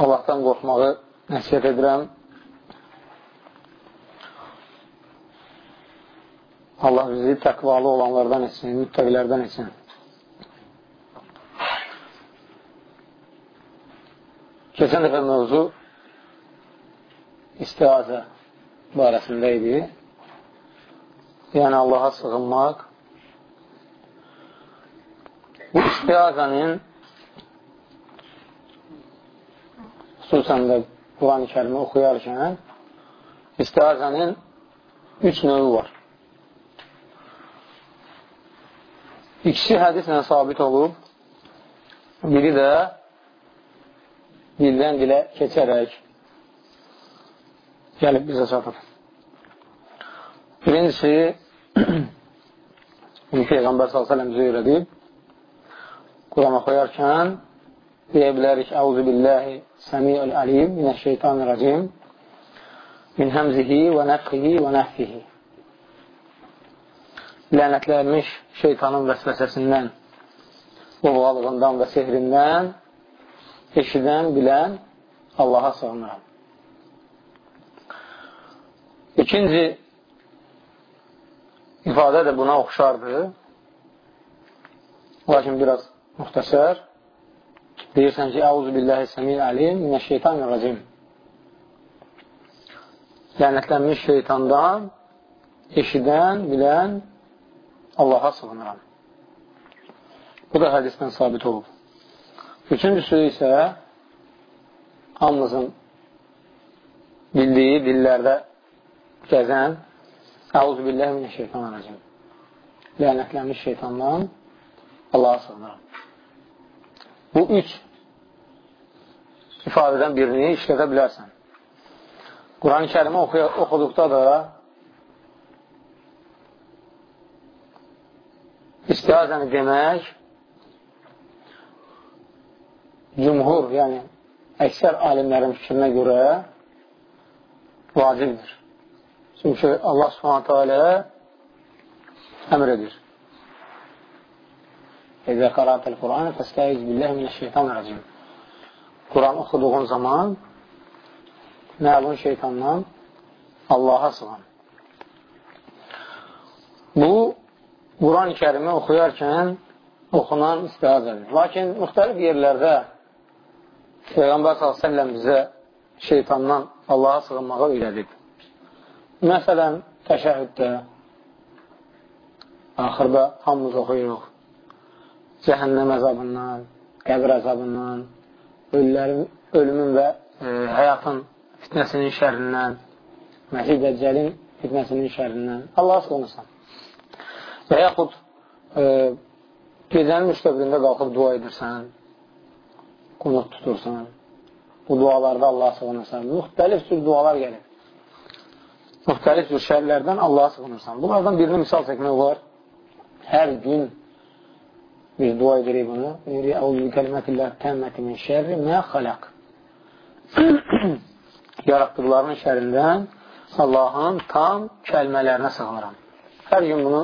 Allahdan qorxmağı nəsiyyət edirəm. Allah bizi təqvalı olanlardan etsin, müttəqilərdən etsin. Keçən dəfə mövzu istiazə barəsində idi. Yəni Allaha sığınmaq, Bu istiazənin xüsusən də Quran-ı kərimi oxuyarkən istiazənin üç növü var. İkisi hədislə sabit olub, biri də dildən dilə keçərək gəlib bizə çatır. Birincisi, Peyğəmbər s.ə.v bizə öyrədib, Quran oxuyarkən deyə bilərik Əuzu billahi səmiyyəl əlim minəşşeytanirracim min həmzihi və nəfxihi və nəhfihi lənətlənmiş şeytanın vəsvəsəsindən oğalığından və sehrindən eşidən, bilən Allaha sığınıram. İkinci ifadə də buna oxşardır. Lakin biraz müxtəsər deyirsən ki, Əuzu billahi səmil əlim minəşşeytanirracim lənətlənmiş şeytandan eşidən, bilən Allaha sığınıram. Bu da hədisdən sabit olub. Üçüncüsü isə hamımızın bildiyi dillərdə gəzən Əuzu billahi minəşşeytanirracim lənətlənmiş şeytandan Allaha sığınıram. Bu üç ifadədən birini işlədə bilərsən. Quran-ı kərimi oxuduqda da istiazəni demək cümhur, yəni əksər alimlərin fikrinə görə vacibdir. Çünki Allah subhanətə alə əmr edir. İzə qarətəl Quranı fəstəyiz billəh minəşşeytanirracim. Quran oxuduğun zaman məlun şeytandan Allaha sığın. Bu, Quran-ı kərimi oxuyarkən oxunan istihazədir. Lakin müxtəlif yerlərdə Peyğəmbər s.ə.v bizə şeytandan Allaha sığınmağı öyrədib. Məsələn, təşəhüddə, axırda hamımız oxuyuruq cəhənnəm əzabından, qəbir əzabından, ölülərin, ölümün və e, həyatın fitnəsinin şərrindən, Məsih Dəccəlin fitnəsinin şərrindən Allah sığınırsan. Və yaxud e, gecənin müştəbirində qalxıb dua edirsən, qunut tutursan, bu dualarda Allah sığınırsan. Müxtəlif cür dualar gəlir. Müxtəlif cür şərlərdən Allah sığınırsan. Bunlardan birini misal çəkmək olar. Hər gün Biz dua edirik bunu. Deyirik, Əuzu kəlmətillah təmməti min şərri mə xaləq. Yaratdıqlarının şərindən Allahın tam kəlmələrinə sığınıram. Hər gün bunu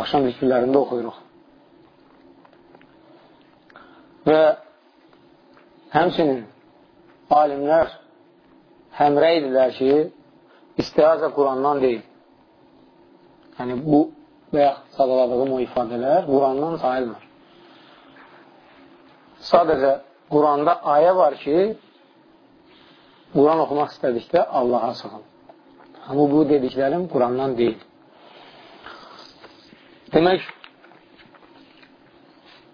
axşam zikirlərində oxuyuruq. Və həmçinin alimlər həmrə idilər ki, istiazə Qurandan deyil. Yəni, bu və yaxud sadaladığım o ifadələr Qurandan sayılmır. Sadəcə Quranda ayə var ki, Quran oxumaq istədikdə Allaha sığın. Amma bu dediklərim Qurandan deyil. Demək,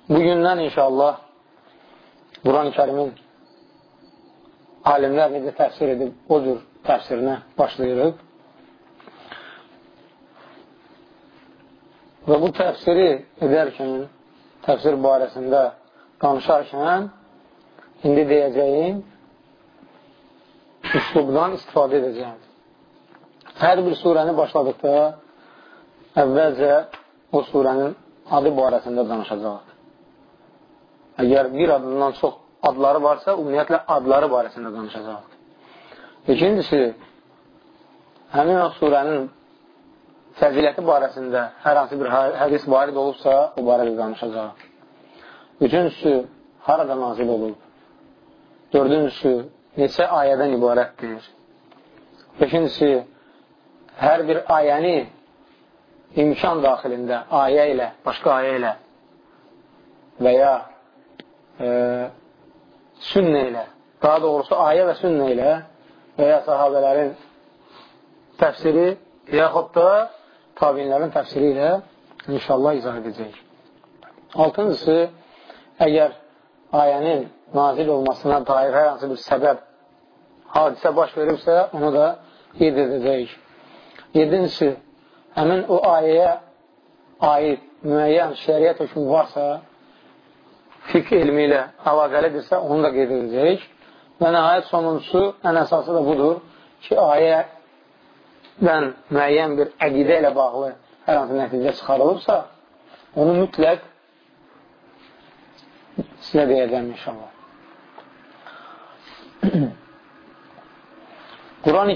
bugündən inşallah Quran-ı kərimin alimlər necə təfsir edib, o cür təfsirinə başlayırıq. Və bu təfsiri edərkən, təfsir barəsində danışarkən indi deyəcəyim üslubdan istifadə edəcəyim. Hər bir surəni başladıqda əvvəlcə o surənin adı barəsində danışacaq. Əgər bir adından çox adları varsa, ümumiyyətlə adları barəsində danışacaq. İkincisi, həmin o surənin fəziləti barəsində hər hansı bir hədis varid olubsa, o barədə danışacaq. Üçüncüsü, harada nazil olub? Dördüncüsü, neçə ayədən ibarətdir? Beşincisi, hər bir ayəni imkan daxilində ayə ilə, başqa ayə ilə və ya e, sünnə ilə, daha doğrusu ayə və sünnə ilə və ya sahabələrin təfsiri yaxud da tabinlərin təfsiri ilə inşallah izah edəcək. Altıncısı, əgər ayənin nazil olmasına dair hər hansı bir səbəb, hadisə baş veribsə, onu da qeyd edəcəyik. Yedincisi, həmin o ayəyə aid müəyyən şəriət hökmü varsa, fiqh elmi ilə əlaqəlidirsə, onu da qeyd edəcəyik. Və nəhayət sonuncusu, ən əsası da budur ki, ayədən müəyyən bir əqidə ilə bağlı hər hansı nəticə çıxarılırsa, onu mütləq sizə deyəcəm inşallah. Quran-ı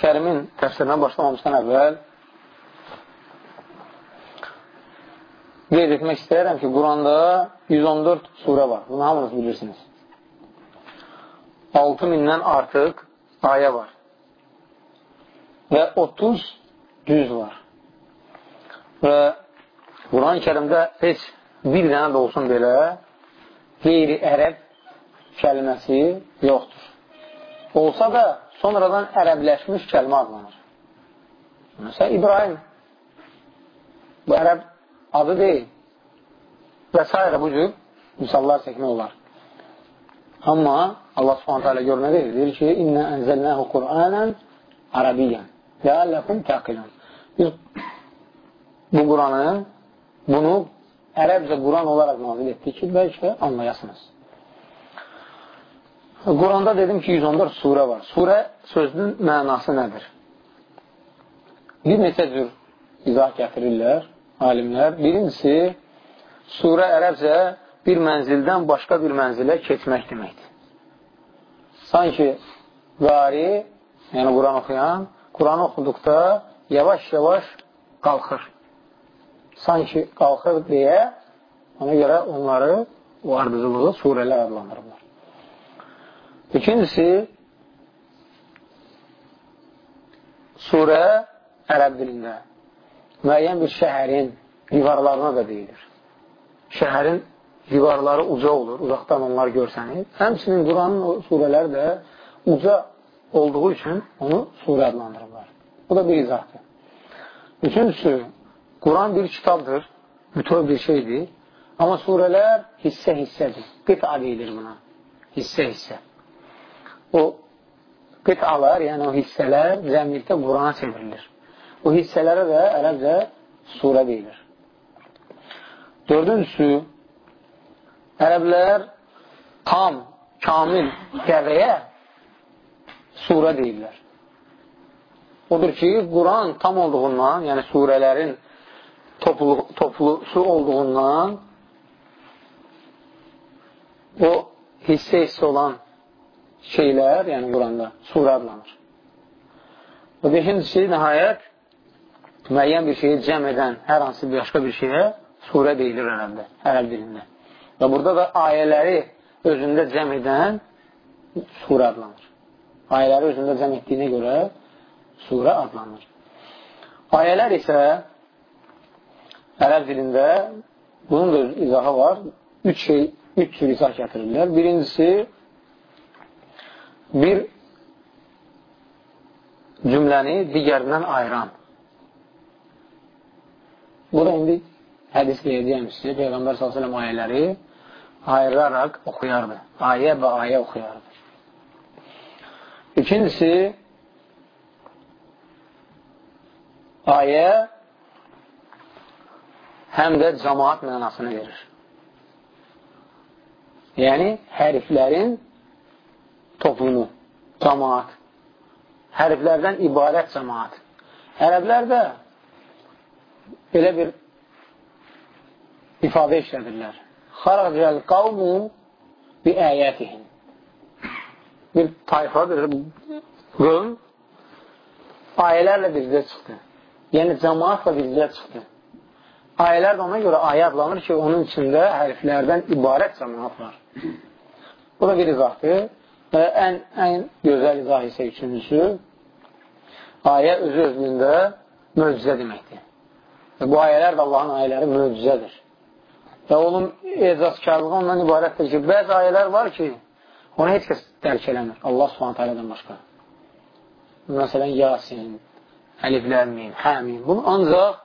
kərimin təfsirinə başlamamışdan əvvəl qeyd etmək istəyirəm ki, Quranda 114 surə var. Bunu hamınız bilirsiniz. 6000-dən artıq ayə var. Və 30 cüz var. Və Quran-ı kərimdə heç bir dənə də olsun belə qeyri-ərəb kəlməsi yoxdur. Olsa da sonradan ərəbləşmiş kəlmə adlanır. Məsələn, İbrahim bu ərəb adı deyil və s. bu cür misallar çəkmək olar. Amma Allah subhanətə alə gör nə deyir? Deyir ki, İnnə ənzəlnəhu Qur'anən ərəbiyyən ləəlləkum təqilən. Biz bu Quranı, bunu ərəbcə Quran olaraq nazil etdik ki, bəlkə anlayasınız. Quranda dedim ki, 114 surə var. Surə sözünün mənası nədir? Bir neçə cür izah gətirirlər alimlər. Birincisi, surə ərəbcə bir mənzildən başqa bir mənzilə keçmək deməkdir. Sanki qari, yəni Quran oxuyan, Quran oxuduqda yavaş-yavaş qalxır. Sanki qalxır deyə ona görə onları o ardıcılığı surələr adlandırırlar. İkincisi, surə ərəb dilində müəyyən bir şəhərin divarlarına da deyilir. Şəhərin divarları uca olur, uzaqdan onlar görsənir. Həmçinin Quranın surələri də uca olduğu üçün onu surə adlandırırlar. Bu da bir izahdır. Üçüncüsü, Quran bir kitabdır, bütöv bir şeydir. Amma surələr hissə-hissədir. Qıta deyilir buna. Hissə-hissə. O qıtalar, yəni o hissələr cəmlikdə Qurana çevrilir. O hissələrə də ərəbcə surə deyilir. Dördüncüsü, ərəblər tam, kamil qəvəyə surə deyirlər. Odur ki, Quran tam olduğundan, yəni surələrin toplu, toplusu olduğundan o hissə-hissə olan şeylər, yəni Quranda surə adlanır. Və beşincisi, nəhayət, müəyyən bir şeyi cəm edən hər hansı bir başqa bir şeyə surə deyilir ərəbdə, ərəb dilində. Və burada da ayələri özündə cəm edən surə adlanır. Ayələri özündə cəm etdiyinə görə surə adlanır. Ayələr isə ərəb dilində bunun da izahı var. Üç şey, üç cür izah gətirirlər. Birincisi, bir cümləni digərindən ayıran. Bu da indi hədis deyəcəyəm sizə, Peyğəmbər s.ə.v ayələri ayıraraq oxuyardı. Ayə və ayə oxuyardı. İkincisi, ayə həm də cəmaat mənasını verir. Yəni, hərflərin toplumu, cəmaat. Hərflərdən ibarət cəmaat. Ərəblər də belə bir ifadə işlədirlər. Xaracəl qavmu bi əyətihim. Bir tayfadır, qövm ayələrlə bircə çıxdı. Yəni, cəmaatla bircə çıxdı. Ayələr də ona görə ayə adlanır ki, onun içində hərflərdən ibarət cəmaat var. Bu da bir izahdır. Və ən, ən gözəl izah isə üçüncüsü, ayə özü özlüyündə möcüzə deməkdir. Və bu ayələr də Allahın ayələri möcüzədir. Və onun ecazkarlığı ondan ibarətdir ki, bəzi ayələr var ki, onu heç kəs dərk eləmir. Allah subhanət alədən başqa. Məsələn, Yasin, Əlifləmin, Həmin. Bunu ancaq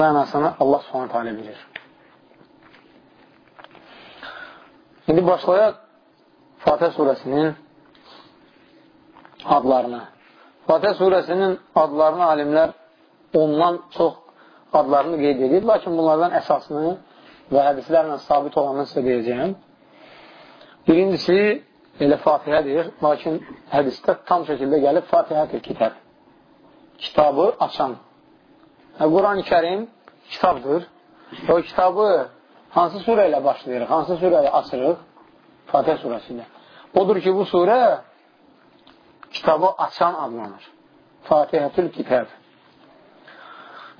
mənasını Allah subhanət alə bilir. İndi başlayaq Fatih surəsinin adlarına. Fatih surəsinin adlarını alimlər ondan çox adlarını qeyd edir. Lakin bunlardan əsasını və hədislərlə sabit olanını sizə deyəcəyəm. Birincisi, elə Fatihədir, lakin hədisdə tam şəkildə gəlib Fatihədir kitab. Kitabı açan. Hə, Quran-ı kərim kitabdır. O kitabı hansı surə ilə başlayırıq, hansı surə ilə açırıq? Fatihə surəsi ilə. Odur ki, bu surə kitabı açan adlanır. Fatihətül kitab.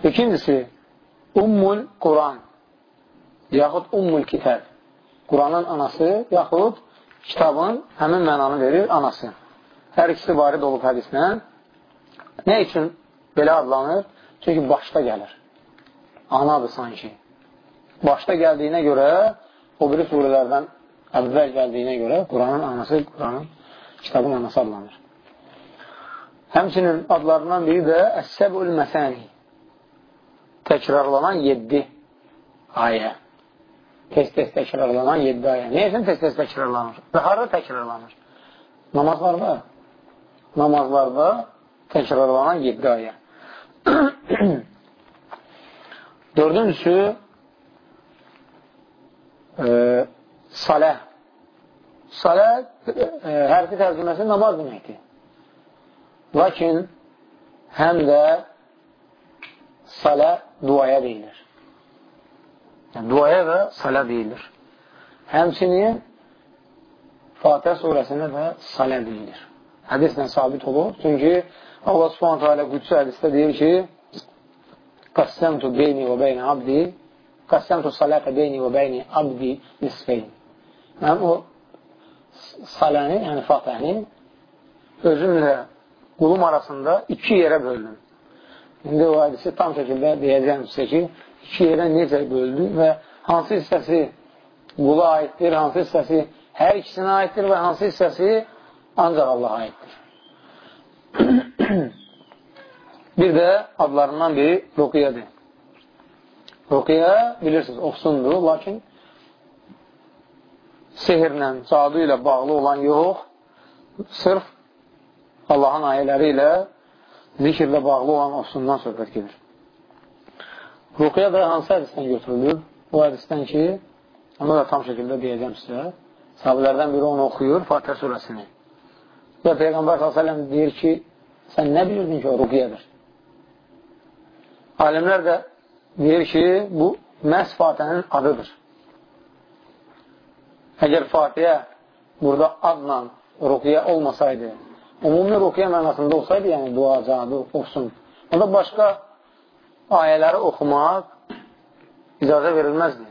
İkincisi, Ummul Quran, yaxud Ummul Kitab. Quranın anası, yaxud kitabın həmin mənanı verir anası. Hər ikisi varid olub hədislə. Nə üçün belə adlanır? Çünki başda gəlir. Anadır sanki. Başda gəldiyinə görə, o biri surələrdən əvvəl gəldiyinə görə Quranın anası, Quranın kitabın anası adlanır. Həmçinin adlarından biri də Əs-Səbül Məsəni təkrarlanan 7 ayə. Tez-tez təkrarlanan 7 ayə. Nə üçün tez-tez təkrarlanır? Və harada təkrarlanır? Namazlarda. Namazlarda təkrarlanan 7 ayə. Dördüncüsü e, salə. Salə e, hərfi tərcüməsi namaz deməkdir. Lakin həm də salə duaya deyilir. Yəni, duaya və salə deyilir. Həmçinin Fatihə surəsinə də salə deyilir. Hədislə sabit olur. Çünki Allah subhanətə alə qüdsü hədisdə deyir ki, Qassəmtu beyni və beyni abdi Qassəmtu salətə beyni və beyni abdi nisfeyn. Mən o saləni, yəni Fatihəni özümlə qulum arasında iki yerə böldüm. İndi o hədisi tam şəkildə deyəcəm sizə ki, iki yerə necə böldü və hansı hissəsi qula aiddir, hansı hissəsi hər ikisinə aiddir və hansı hissəsi ancaq Allaha aiddir. bir də adlarından biri ruqiyyədir. Ruqiyyə, bilirsiniz, oxsundur, lakin sehirlə, cadu ilə bağlı olan yox, sırf Allahın ayələri ilə zikirlə bağlı olan oxsundan söhbət gedir. Ruqya da hansı hədisdən götürülür? O hədisdən ki, onu da tam şəkildə deyəcəm sizə. Sahabələrdən biri onu oxuyur, Fatihə surəsini. Və Peyğəmbər s.ə.v deyir ki, sən nə bilirdin ki, o ruqyadır? Alimlər də deyir ki, bu məhz Fatihənin adıdır. Əgər Fatihə burada adla ruqya olmasaydı, Ümumi ruqiyyə mənasında olsaydı, yəni dua, cadu, oxusun. Onda başqa ayələri oxumaq icazə verilməzdi.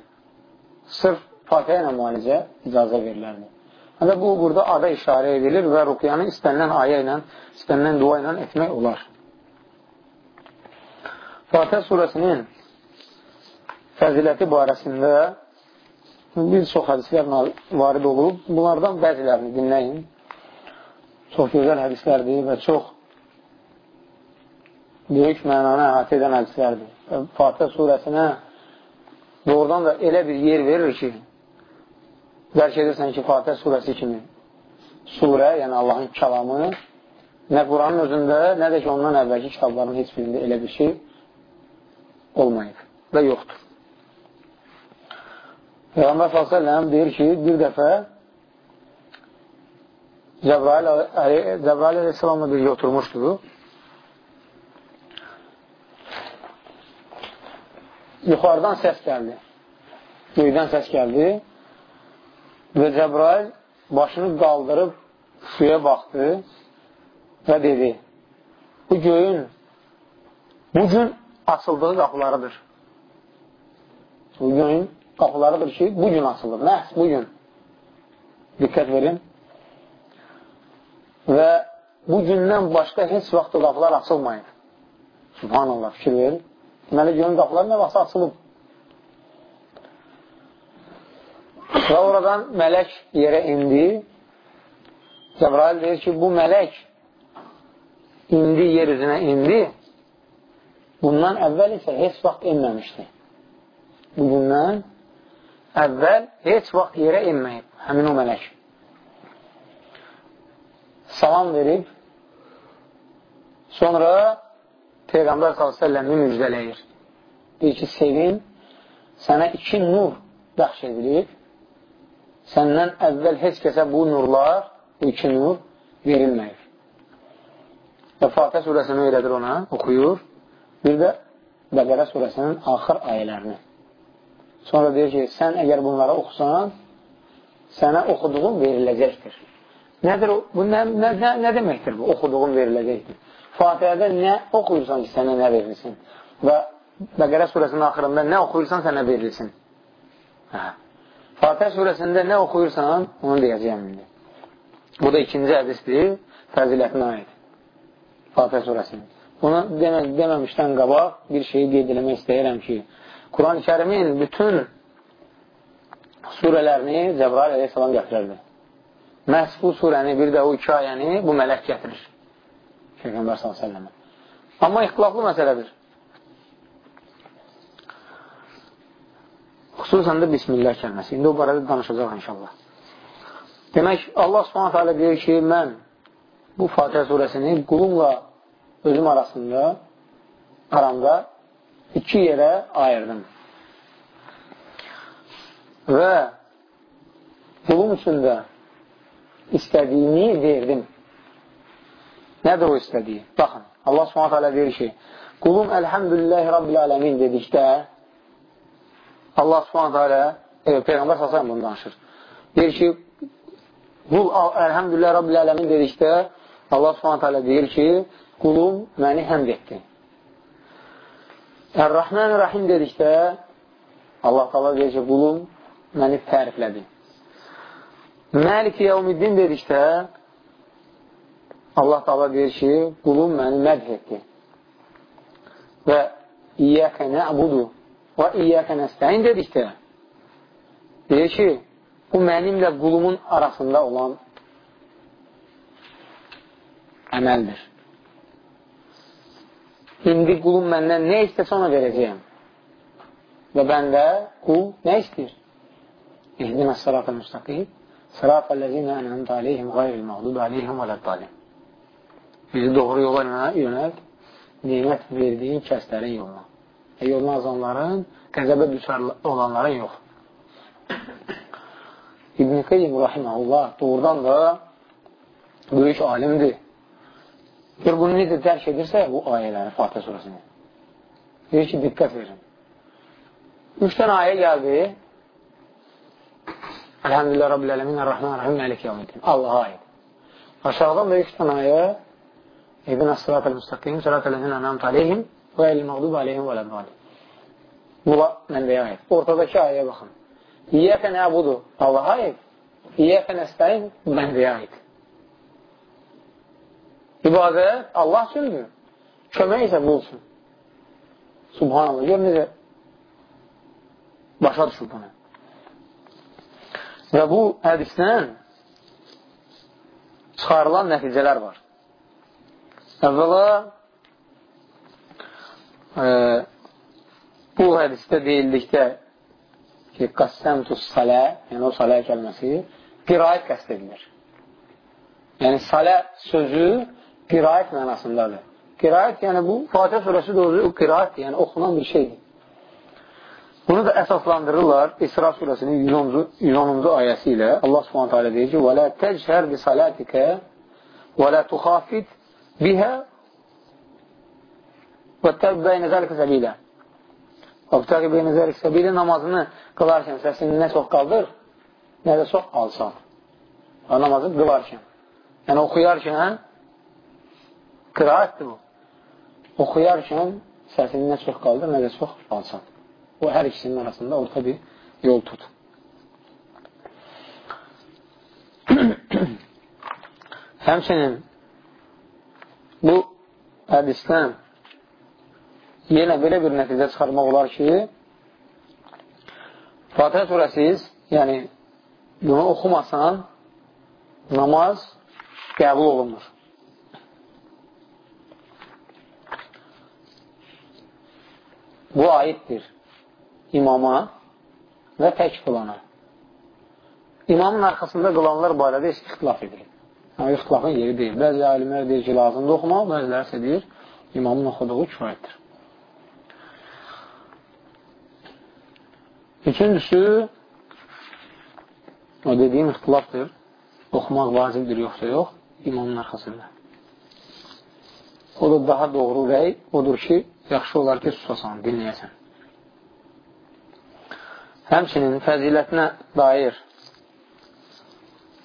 Sırf Fatihə ilə müalicə icazə verilərdi. Hələ bu, burada ada işarə edilir və ruqyanı istənilən ayə ilə, istənilən dua ilə etmək olar. Fatihə surəsinin fəziləti barəsində bir çox hədislər varid olub. Bunlardan bəzilərini dinləyin çox gözəl hədislərdir və çox böyük mənanı əhatə edən hədislərdir. Fatihə surəsinə doğrudan da elə bir yer verir ki, dərk edirsən ki, Fatihə surəsi kimi surə, yəni Allahın kəlamı nə Quranın özündə, nə də ki, ondan əvvəlki kitabların heç birində elə bir şey olmayıb və yoxdur. Peyğəmbər s.ə.v deyir ki, bir dəfə Cəbrail, Cəbrail əleyhissalamla birgə oturmuşdu. Yuxarıdan səs gəldi. Göydən səs gəldi və Cəbrail başını qaldırıb suya baxdı və dedi, bu göyün bu gün açıldığı qapılarıdır. Bu göyün qapılarıdır ki, bu gün açılır. Məhz bu gün. Diqqət verin. Və bu gündən başqa heç vaxt o qapılar açılmayıb. Subhanallah, fikir verin. Deməli, gönül qapıları nə vaxt açılıb? Və oradan mələk yerə indi. Cəbrail deyir ki, bu mələk indi yer üzünə indi. Bundan əvvəl isə heç vaxt inməmişdi. Bugündən əvvəl heç vaxt yerə inməyib həmin o mələk. Salam verib, sonra Peyğəmbər s.ə.v-i müjdələyir. Deyir ki, sevin, sənə iki nur bəxş edilib, səndən əvvəl heç kəsə bu nurlar, bu iki nur verilməyir. Və Fatih surəsini öyrədir ona, oxuyur. Bir də Bəqərə surəsinin axır ayələrini. Sonra deyir ki, sən əgər bunları oxusan, sənə oxuduğun veriləcəkdir. Nədir o? Bu nə, nə, nə, nə deməkdir bu? Oxuduğun veriləcəkdir. Fatihədə nə oxuyursan ki, sənə nə verilsin? Və Bəqərə surəsinin axırında nə oxuyursan, sənə verilsin. Hə. Fatihə surəsində nə oxuyursan, onu deyəcəyəm indi. Bu da ikinci hədisdir, fəzilətinə aid. Fatihə surəsinin. Bunu demə, deməmişdən qabaq bir şeyi qeyd eləmək istəyirəm ki, Quran-ı kərimin bütün surələrini Cəbrail əleyhissalam gətirərdi. Məhz bu surəni, bir də o iki ayəni bu mələk gətirir. Peyğəmbər s.ə.və. Amma ixtilaflı məsələdir. Xüsusən də Bismillah kəlməsi. İndi o barədə danışacaq inşallah. Demək, Allah s.ə.v deyir ki, mən bu Fatihə surəsini qulumla özüm arasında, aramda iki yerə ayırdım. Və qulum üçün də istədiyini verdim. Nədir o istədiyi? Baxın, Allah subhanət hələ deyir ki, qulum əlhəmdülilləhi Rabbil aləmin dedikdə, Allah subhanət hələ, e, Peyğəmbər səsələn bunu danışır. Deyir ki, qul əlhəmdülilləhi Rabbil aləmin dedikdə, Allah subhanət hələ deyir ki, qulum məni həmd etdi. Ər-Rahman Rahim dedikdə, Allah qala deyir ki, qulum məni təriflədi. Məlik yevmiddin dedikdə, Allah Taala deyir ki, qulum məni mədh etdi. Və İyyəkə nə'budu və İyyəkə nəstəyin dedikdə, deyir ki, bu mənimlə qulumun arasında olan əməldir. İndi qulum məndən nə istəsə ona verəcəyəm. Və bəndə qul nə istəyir? İhdinə sıratı müstəqim, sıratı ləzinə ənəmdə aleyhim qayril məğdubi aleyhim və ləddalin. Bizi doğru yola yönəlt, nimət verdiyin kəslərin yoluna. E, yoluna azanların, qəzəbə düşər olanların yox. İbn-i Qeym Rahiməhullah doğrudan da böyük alimdir. Gör, bunu necə dərk edirsə bu ayələri, Fatihə surəsini. Deyir ki, diqqət verin. Üç dənə ayə gəldi. Elhamdülillah Rabbil Ələmin, Rəhman, Rəhim, Məlik Yavmiddin. Allaha aid. Aşağıdan da üç dənə ayə İbn Əsrat el-Müstəqim, Sərat ələzin ənəmt aleyhim və el-məqdub aleyhim və ləbali. Bula mənbəyə aid. Ortadakı ayəyə baxın. İyyəkə nəbudu Allaha aid. İyyəkə nəstəyin mənbəyə aid. İbadət Allah üçündür. Kömək isə bu üçün. Subhanallah. Gör necə başa düşür bunu. Və bu hədisdən çıxarılan nəticələr var. Əvvəla e, bu hədisdə deyildikdə ki, qassəmtus salə, yəni o salə kəlməsi qiraət qəst edilir. Yəni, salə sözü qiraət mənasındadır. Qiraət, yəni bu, Fatihə surəsi doğru qiraət, yəni oxunan bir şeydir. Bunu da əsaslandırırlar İsra surəsinin 110-cu 110 ayəsi ilə. Allah Subhanahu taala deyir ki: "Və la təchər bi salatika və la tuxafit biha və təbbəyinə zəlikə səbilə." Obtaqi beynə zəlik səbilə namazını qılarkən səsini nə çox qaldır, nə də çox alsan. O namazı qılarkən. Yəni, oxuyarkən qıraətdir bu. Oxuyarkən səsini nə çox qaldır, nə də çox alsan. O, hər ikisinin arasında orta bir yol tut. Həmçinin bu hədisdən yenə belə bir nəticə çıxarmaq olar ki, Fatihə surəsiz, yəni bunu oxumasan, namaz qəbul olunmur. Bu aiddir imama və tək qılana. İmamın arxasında qılanlar barədə heç ixtilaf edilir. Yəni, ixtilafın yeri deyil. Bəzi alimlər deyir ki, lazımdır oxumaq, bəziləri isə deyir, imamın oxuduğu kifayətdir. Üçüncüsü, o dediyim ixtilafdır. Oxumaq vacibdir, yoxsa yox, imamın arxasında. O da daha doğru rəy odur ki, yaxşı olar ki, susasan, dinləyəsən. Həmçinin fəzilətinə dair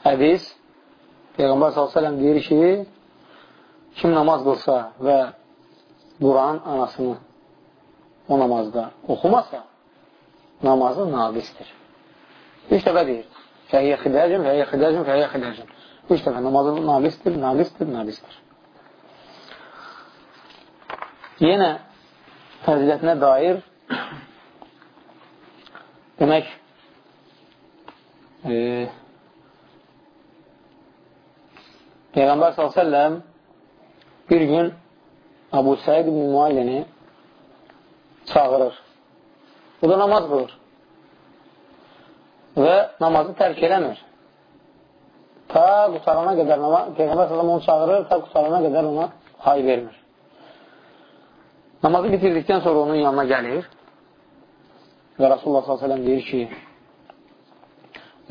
hədis Peyğəmbər s.ə.v deyir ki, kim namaz qılsa və Quran anasını o namazda oxumasa, namazı naqistir. Üç dəfə deyir. Fəhiyyə xidəcim, fəhiyyə xidəcim, fəhiyyə xidəcim. Üç dəfə namazı naqistir, naqistir, naqistir. Yenə fəzilətinə dair demək e, Peyğəmbər s.ə.v bir gün Abu Səid ibn Muallini çağırır. Bu da namaz qılır. Və namazı tərk eləmir. Ta qutarana qədər Peyğəmbər s.ə.v onu çağırır, ta qutarana qədər ona hay vermir. Namazı bitirdikdən sonra onun yanına gəlir və Rasulullah s.ə.v deyir ki,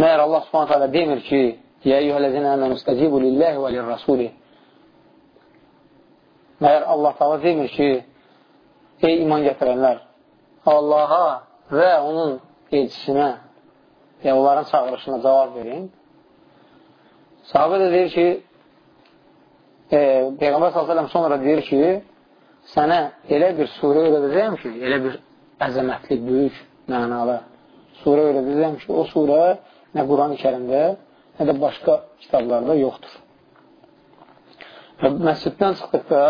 məyər Allah s.ə.v demir ki, Yə eyyuhələzinə əmən üstəcibu lilləhi və lirrasuli Məyər Allah s.ə.v demir ki, ey iman gətirənlər, Allaha və onun elçisinə və onların çağırışına cavab verin. Sahabə də deyir ki, e, Peyğəmbər s.ə.v sonra deyir ki, sənə elə bir surə öyrədəcəyəm ki, elə bir əzəmətli, böyük, mənalı surə öyrədəcəyəm ki, o surə nə Quran-ı kərimdə, nə də başqa kitablarda yoxdur. Və məsciddən çıxdıqda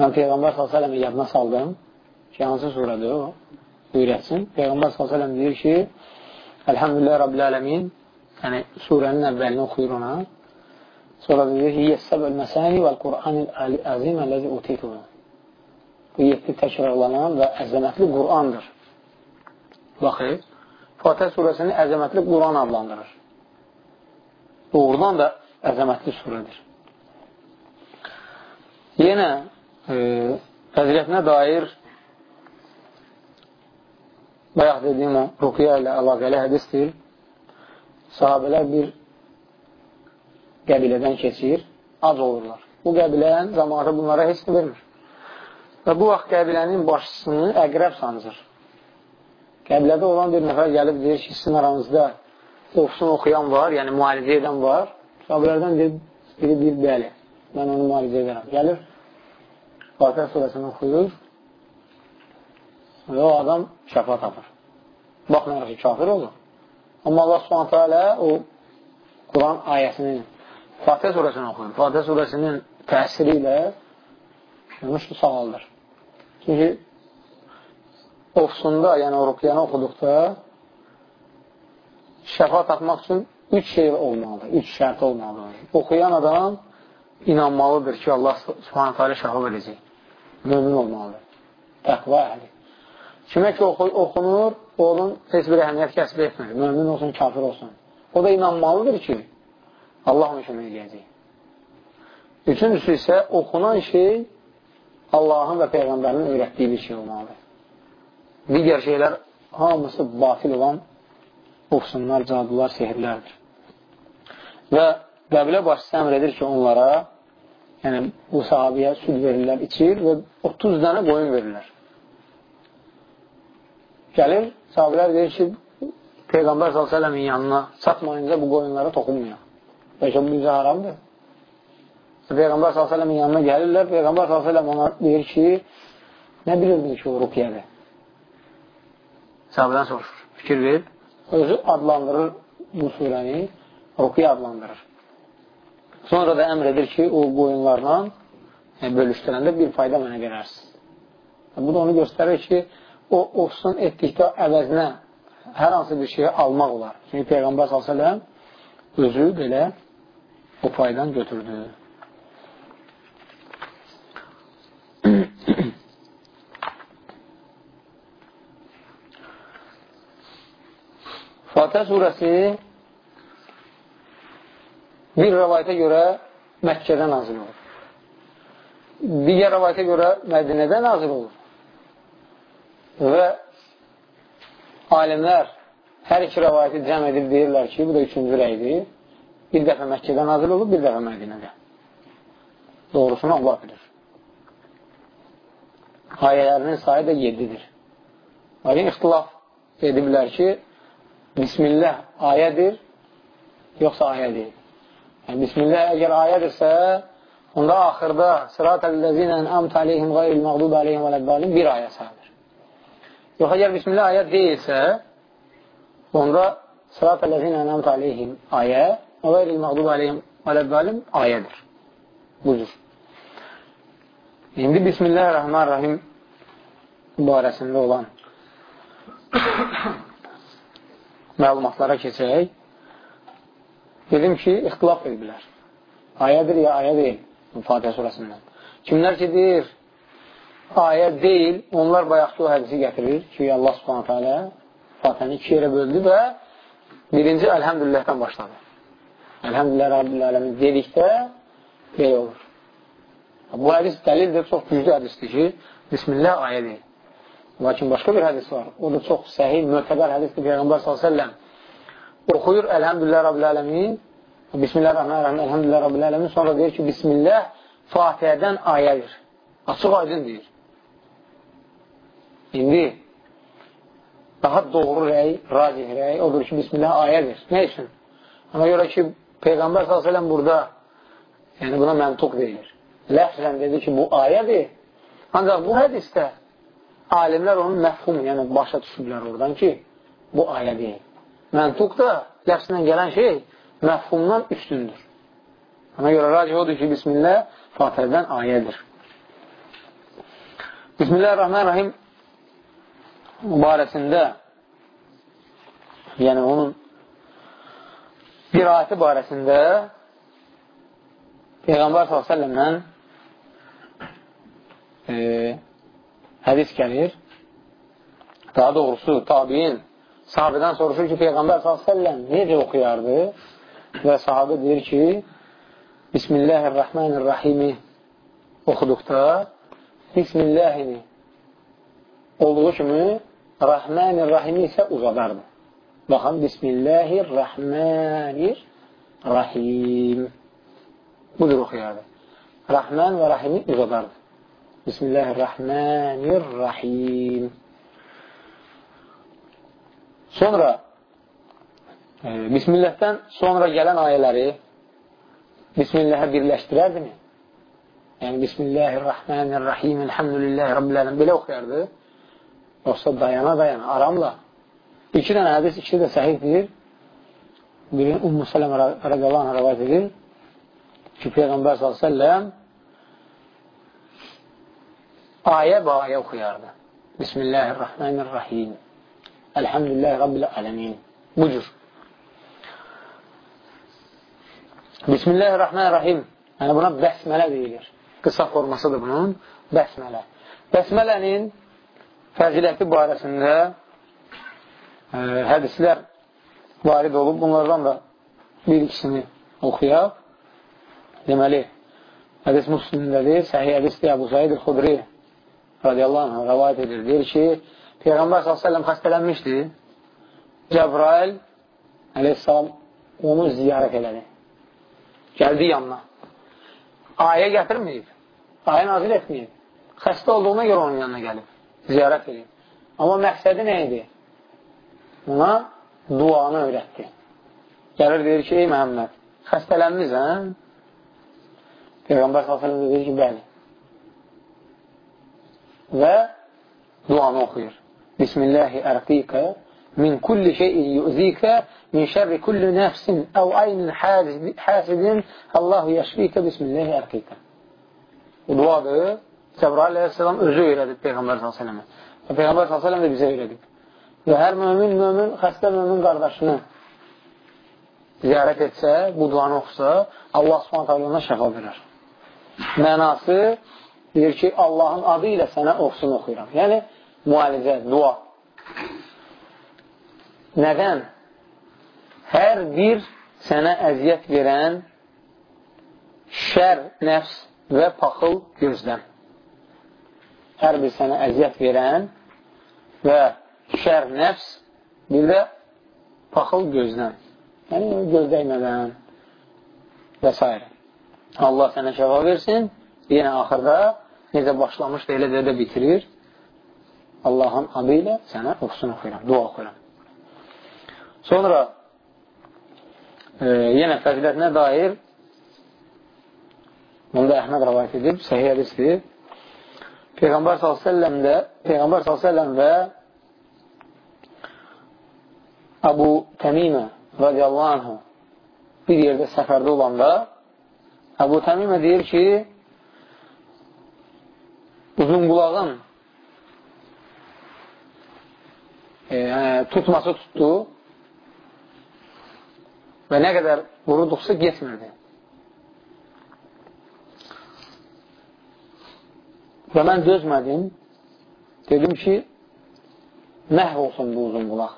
mən Peyğəmbər s.ə.v yadına saldım ki, hansı surədir o, öyrətsin. Peyğəmbər s.ə.v deyir ki, Əlhəmdülillah Rabbil Ələmin, yəni surənin əvvəlini oxuyur ona, Sonra deyir ki, Yəssəbəl məsəni vəl Qur'anil əzim ələzi utituhu. Bu yetki təkrarlanan və əzəmətli Qur'andır. Baxın, Fatih surəsini əzəmətli Qur'an adlandırır. Doğrudan da əzəmətli surədir. Yenə e, fəzilətinə dair bayaq dediyim o ruqya ilə əlaqəli hədisdir. Sahabələr bir qəbilədən keçir, ac olurlar. Bu qəbilənin zamanı bunlara heç nə vermir. Və bu vaxt qəbilənin başçısını əqrəb sancır. Qəbilədə olan bir nəfər gəlib deyir ki, sizin aranızda oxusun oxuyan var, yəni müalicə edən var. Sahabələrdən deyir, biri deyir, bəli, mən onu müalicə edərəm. Gəlir, Fatihə surəsini oxuyur və o adam şəfa tapır. Baxmayaraq ki, kafir olur. Amma Allah subhanətə alə o Quran ayəsinin Fatihə surəsini oxuyun. Fatihə surəsinin təsiri ilə müşkü sağaldır. Çünki ofsunda, yəni o ruqiyanı oxuduqda şəfa tapmaq üçün üç şey olmalıdır, üç şərt olmalıdır. Oxuyan adam inanmalıdır ki, Allah subhanətə alə şəfa verəcək. Mömin olmalıdır. Təqva əhli. Kimə ki oxu oxunur, onun heç bir əhəmiyyət kəsb etmir. Mömin olsun, kafir olsun. O da inanmalıdır ki, Allah onu kömək edəcək. Üçüncüsü isə oxunan şey Allahın və Peyğəmbərin öyrətdiyi bir şey olmalıdır. Digər şeylər hamısı batil olan ofsunlar, cadular, sehirlərdir. Və qəbilə başçısı əmr edir ki, onlara yəni bu sahabiyə süd verirlər, içir və 30 dənə qoyun verirlər. Gəlir, sahabilər deyir ki, Peyğəmbər s.ə.v-in yanına çatmayınca bu qoyunlara toxunmuyor. Bəlkə bu bizə haramdır. Peyğəmbər s.ə.v-in yanına gəlirlər, Peyğəmbər s.ə.v ona deyir ki, nə bilirdin ki, o rukiyyədir? Sahabədən soruşur, fikir ver. Özü adlandırır bu surəni, rukiyə adlandırır. Sonra da əmr edir ki, o qoyunlarla yəni, bölüşdürəndə bir fayda mənə verərsin. Bu da onu göstərir ki, o olsun etdikdə əvəzinə hər hansı bir şeyi almaq olar. Çünki Peyğəmbər s.ə.v özü belə o faydan götürdü. Fatihə surəsi bir rəvayətə görə Məkkədə nazil olur. Digər rəvayətə görə Mədinədə nazil olur. Və alimlər hər iki rəvayəti cəm edib deyirlər ki, bu da üçüncü rəydir. Bir dəfə Məkkədə nazil olub, bir dəfə Mədinədə. Doğrusunu Allah bilir. Ayələrinin sayı da 7-dir. Lakin ixtilaf ediblər ki, Bismillah ayədir, yoxsa ayə deyil. Yəni, Bismillah əgər ayədirsə, onda axırda Sırat-əl-ləzinə əmtə aleyhim qayril məqdud aleyhim və ləbbalim bir ayə sayılır. Yox, əgər Bismillah ayə deyilsə, onda Sırat-əl-ləzinə əmtə aleyhim ayə və qayril məqdud aleyhim və ləbbalim ayədir. Budur. İndi Bismillahirrahmanirrahim barəsində olan məlumatlara keçək. Dedim ki, ixtilaf ediblər. Ayədir ya ayə deyil. Fatihə surəsindən. Kimlər ki, deyir, ayə deyil, onlar bayaqki o hədisi gətirir ki, Allah subhanətə alə Fatihəni iki yerə böldü və birinci əlhəmdülilləhdən başladı. Əlhəmdülillah Rabbil aləmin dedikdə belə olur. Bu hədis dəlildir, çox güclü hədisdir ki, Bismillah ayə deyil. Lakin başqa bir hədis var. O da çox səhih, mötəbər hədisdir. Peyğəmbər s.ə.v oxuyur Əlhəmdülillah Rabbil Ələmin Bismillahirrahmanirrahim Əlhəmdülillah Rabbil Ələmin sonra deyir ki, Bismillah Fatihədən ayədir. Açıq aydın deyir. İndi daha doğru rəy, racih rəy odur ki, Bismillah ayədir. Nə üçün? Ona görə ki, Peyğəmbər s.ə.v burada yəni buna məntuq deyilir. Ləfzən dedi ki, bu ayədir. Ancaq bu hədisdə alimlər onun məfhum, yəni başa düşüblər oradan ki, bu ayə deyil. Məntuq da ləfslə gələn şey məfhumdan üstündür. Ona görə racih odur ki, Bismillah Fatihədən ayədir. Bismillahirrahmanirrahim barəsində yəni onun qiraəti barəsində Peyğəmbər s.ə.v-lə e, hədis gəlir. Daha doğrusu tabiin sahabədən soruşur ki, Peyğəmbər s.ə.v necə oxuyardı? Və sahabə deyir ki, Bismillahirrahmanirrahimi oxuduqda Bismillahini olduğu kimi Rahmanirrahimi isə uzadardı. Baxın, Bismillahirrahmanirrahim budur oxuyardı. Rahman və Rahimi uzadardı. Bismillahirrahmanirrahim. Sonra e, Bismillahdən sonra gələn ayələri Bismillahə birləşdirərdimi? Yəni Bismillahirrahmanirrahim, Elhamdülillahi Rabbil ələm belə oxuyardı. Yoxsa dayana dayana, aramla. İki dənə hədis, ikisi də səhihdir. Birini Ummu Sələmə radiyallahu anh rəvayət edir ki, Peyğəmbər s.ə.v ayə və ayə oxuyardı. Bismillahirrahmanirrahim. Elhamdülillahi Rabbil alemin. Bu cür. Bismillahirrahmanirrahim. Yəni buna bəsmələ deyilir. Qısa formasıdır bunun. Bəsmələ. Bəsmələnin fəziləti barəsində ə, e, hədislər varid olub. Bunlardan da bir ikisini oxuyaq. Deməli, hədis muslimdədir. Səhiyyə hədisdir Əbu Said el-Xudri radiyallahu anh rəvayət edir. Deyir ki, Peyğəmbər s.ə.v xəstələnmişdi. Cəbrail aleyhissalam onu ziyarət elədi. Gəldi yanına. Ayə gətirməyib. Ayə nazil etməyib. Xəstə olduğuna görə onun yanına gəlib. Ziyarət edib. Amma məqsədi nə idi? Buna duanı öyrətdi. Gəlir deyir ki, ey Məhəmməd, xəstələnmizən? Peyğəmbər s.ə.v deyir ki, bəli. Və duanı oxuyur. Bismillahi ərqikə min kulli şeyin yu'zikə min şərri kulli nəfsin əv aynin həsidin Allahu yəşfikə bismillahi ərqikə. Bu duadır. Cəbrail aleyhissalam özü öyrədib Peyğəmbər s.ə.və. Və Peyğəmbər s.ə.v də bizə öyrədib. Və hər mömin, mömin, xəstə mömin qardaşını ziyarət etsə, bu duanı oxusa, Allah s.ə.v ona şəfa verər. Mənası deyir ki, Allahın adı ilə sənə oxusun oxuyuram. Yəni, müalicə, dua. Nədən? Hər bir sənə əziyyət verən şər, nəfs və paxıl gözləm. Hər bir sənə əziyyət verən və şər, nəfs, bir də paxıl gözləm. Yəni, gözdəymədən və s. Allah sənə şəfa versin. Yenə axırda necə başlamışdı, elə də, də bitirir. Allahın adı ilə sənə oxusun oxuyuram, dua oxuyuram. Sonra e, yenə fəzilətinə dair bunda Əhməd rəvayət edib, səhiyyə hədisdir. Peyğəmbər s.ə.v də Peyğəmbər s.ə.v və Əbu Təmimə radiyallahu anhu bir yerdə səfərdə olanda Əbu Təmimə deyir ki, uzun qulağın e, tutması tutdu və nə qədər vuruduqsa getmirdi. Və mən dözmədim, dedim ki, məhv olsun bu uzun qulaq.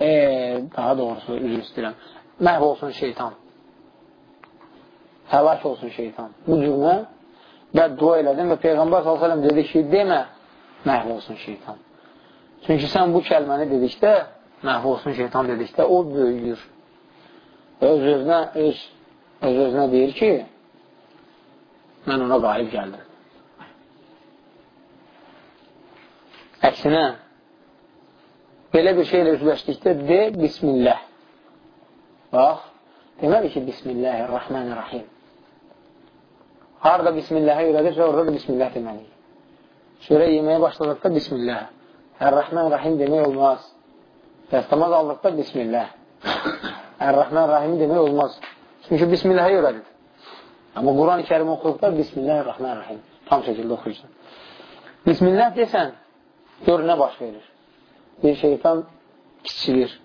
E, daha doğrusu, üzr istəyirəm, məhv olsun şeytan. Həlak olsun şeytan. Bu cürmə bəddua elədim və Peyğəmbər s.ə.v dedi ki, demə, məhv olsun şeytan. Çünki sən bu kəlməni dedikdə, məhv olsun şeytan dedikdə, o böyüyür. Və öz-özünə öz, öz özünə deyir ki, mən ona qalib gəldim. Əksinə, belə bir şeylə üzləşdikdə de, Bismillah. Bax, deməli ki, Bismillahirrahmanirrahim. Harada Bismillahı öyrədirsə, orada da Bismillah deməliyik. Şöhrə yeməyə başladıqda Bismillah. Ər-Rəhmən Rahim demək olmaz. Dəstəmaz aldıqda Bismillah. Ər-Rəhmən Rahim demək olmaz. Çünki Bismillahı öyrədir. Amma Quran-ı kərim oxuduqda Bismillahirrahmanirrahim. Tam şəkildə oxuyursan. Bismillah desən, gör nə baş verir. Bir şeytan kiçilir.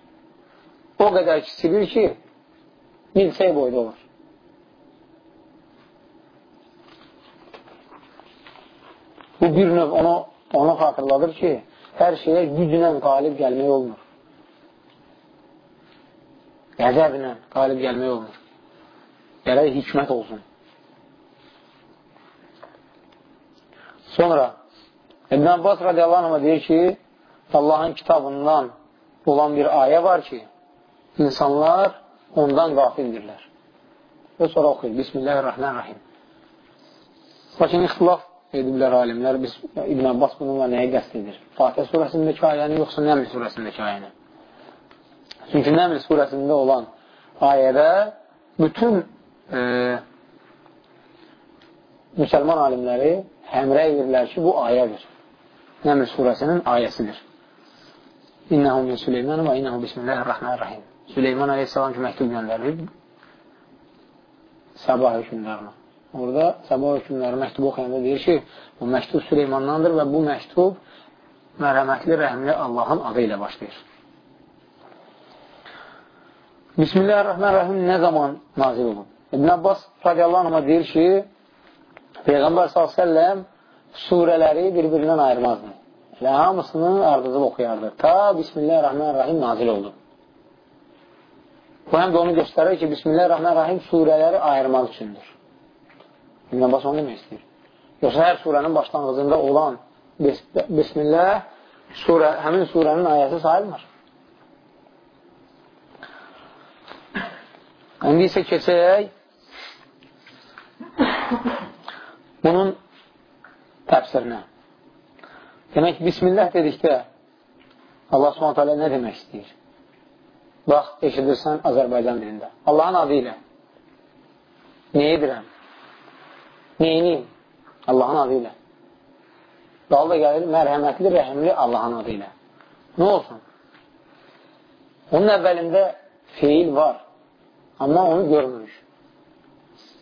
O qədər kiçilir ki, milsək boyda olur. Bu bir növ onu, onu xatırladır ki, hər şeyə güclə qalib gəlmək olmur. Qəzəblə qalib gəlmək olmur. Gərək hikmət olsun. Sonra İbn Abbas radiyallahu anh deyir ki, Allahın kitabından olan bir ayə var ki, insanlar ondan qafildirlər. Və sonra oxuyur. Bismillahirrahmanirrahim. Lakin ixtilaf ediblər alimlər, biz İbn Abbas bununla nəyə qəst edir? Fatih surəsindəki ayəni, yoxsa Nəml surəsindəki ayəni? Çünki Nəml surəsində olan ayədə bütün e, müsəlman alimləri həmrə edirlər ki, bu ayədir. Nəml surəsinin ayəsidir. İnnəhu min Süleyman və innəhu bismillahirrahmanirrahim. Süleyman aleyhissalam ki, məktub göndərir sabah hökümdarına. Orada Səba hökmləri məktubu oxuyanda deyir ki, bu məktub Süleymandandır və bu məktub mərhəmətli, rəhmli Allahın adı ilə başlayır. Bismillahirrahmanirrahim nə zaman nazil olub? İbn Abbas radiyallahu anh'a deyir ki, Peyğəmbər s.ə.v surələri bir-birindən ayırmazdı. Və hamısını ardızıb oxuyardı. Ta Bismillahirrahmanirrahim nazil oldu. Bu həm də onu göstərir ki, Bismillahirrahmanirrahim surələri ayırmaq üçündür. İbn Abbas onu demək istəyir. Yoxsa hər surənin başlanğıcında olan Bismillah surə, həmin surənin ayəsi sayılmır. İndi isə keçək bunun təfsirinə. Demək, Bismillah dedikdə Allah hələ nə demək istəyir? Bax, eşidirsən Azərbaycan dilində. Allahın adı ilə. Ne edirəm? Neyiniyim? Allahın adı ilə. Dalda gəlir, mərhəmətli, rəhimli Allahın adı ilə. Nə olsun? Onun əvvəlində feil var, amma onu görmürük.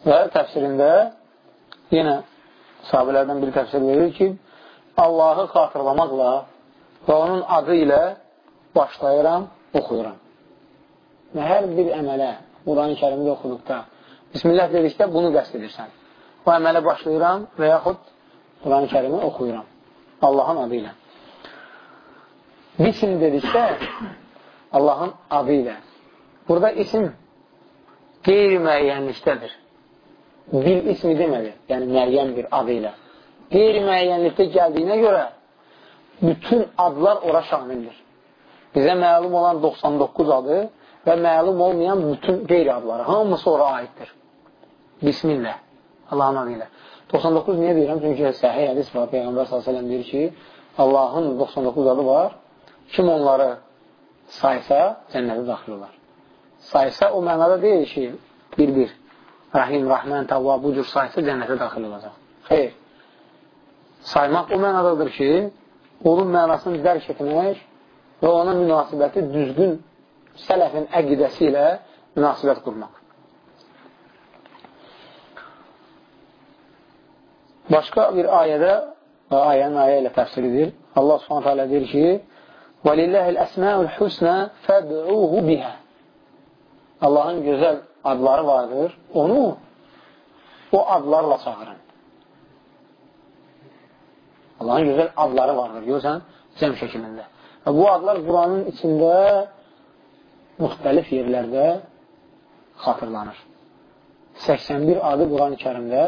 Və təfsirində yenə sahabələrdən biri təfsir verir ki, Allahı xatırlamaqla və onun adı ilə başlayıram, oxuyuram. Və hər bir əmələ, Quran-ı kərimi oxuduqda, Bismillah dedikdə bunu qəst edirsən. O əmələ başlayıram və yaxud Quran-ı kərimi oxuyuram. Allahın adı ilə. Bisim dedikdə Allahın adı ilə. Burada isim qeyri-müəyyənlikdədir. Bil ismi demədi, yəni müəyyən bir adı ilə. Qeyri-müəyyənlikdə gəldiyinə görə bütün adlar ora şamildir. Bizə məlum olan 99 adı və məlum olmayan bütün qeyri adları hamısı ora aiddir. Bismillah. Allahın adı ilə. 99 niyə deyirəm? Çünki səhih hədis var. Peyğəmbər s.ə.v deyir ki, Allahın 99 adı var. Kim onları saysa, cənnətə daxil olar. Saysa o mənada deyil ki, bir-bir. Rahim, Rahman, Tavva bu cür saysa cənnətə daxil olacaq. Xeyr. Saymaq o mənadadır ki, onun mənasını dərk etmək və ona münasibəti düzgün sələfin əqidəsi ilə münasibət qurmaq. Başqa bir ayədə, ayənin ayə ilə təfsir edir. Allah subhanət hələ deyir ki, وَلِلَّهِ الْأَسْمَاءُ الْحُسْنَى فَدْعُوهُ بِهَا Allahın gözəl adları vardır. Onu o adlarla çağırın. Allahın gözəl adları vardır. Görsən, cəm şəkilində. Və bu adlar Quranın içində müxtəlif yerlərdə xatırlanır. 81 adı Quran-ı kərimdə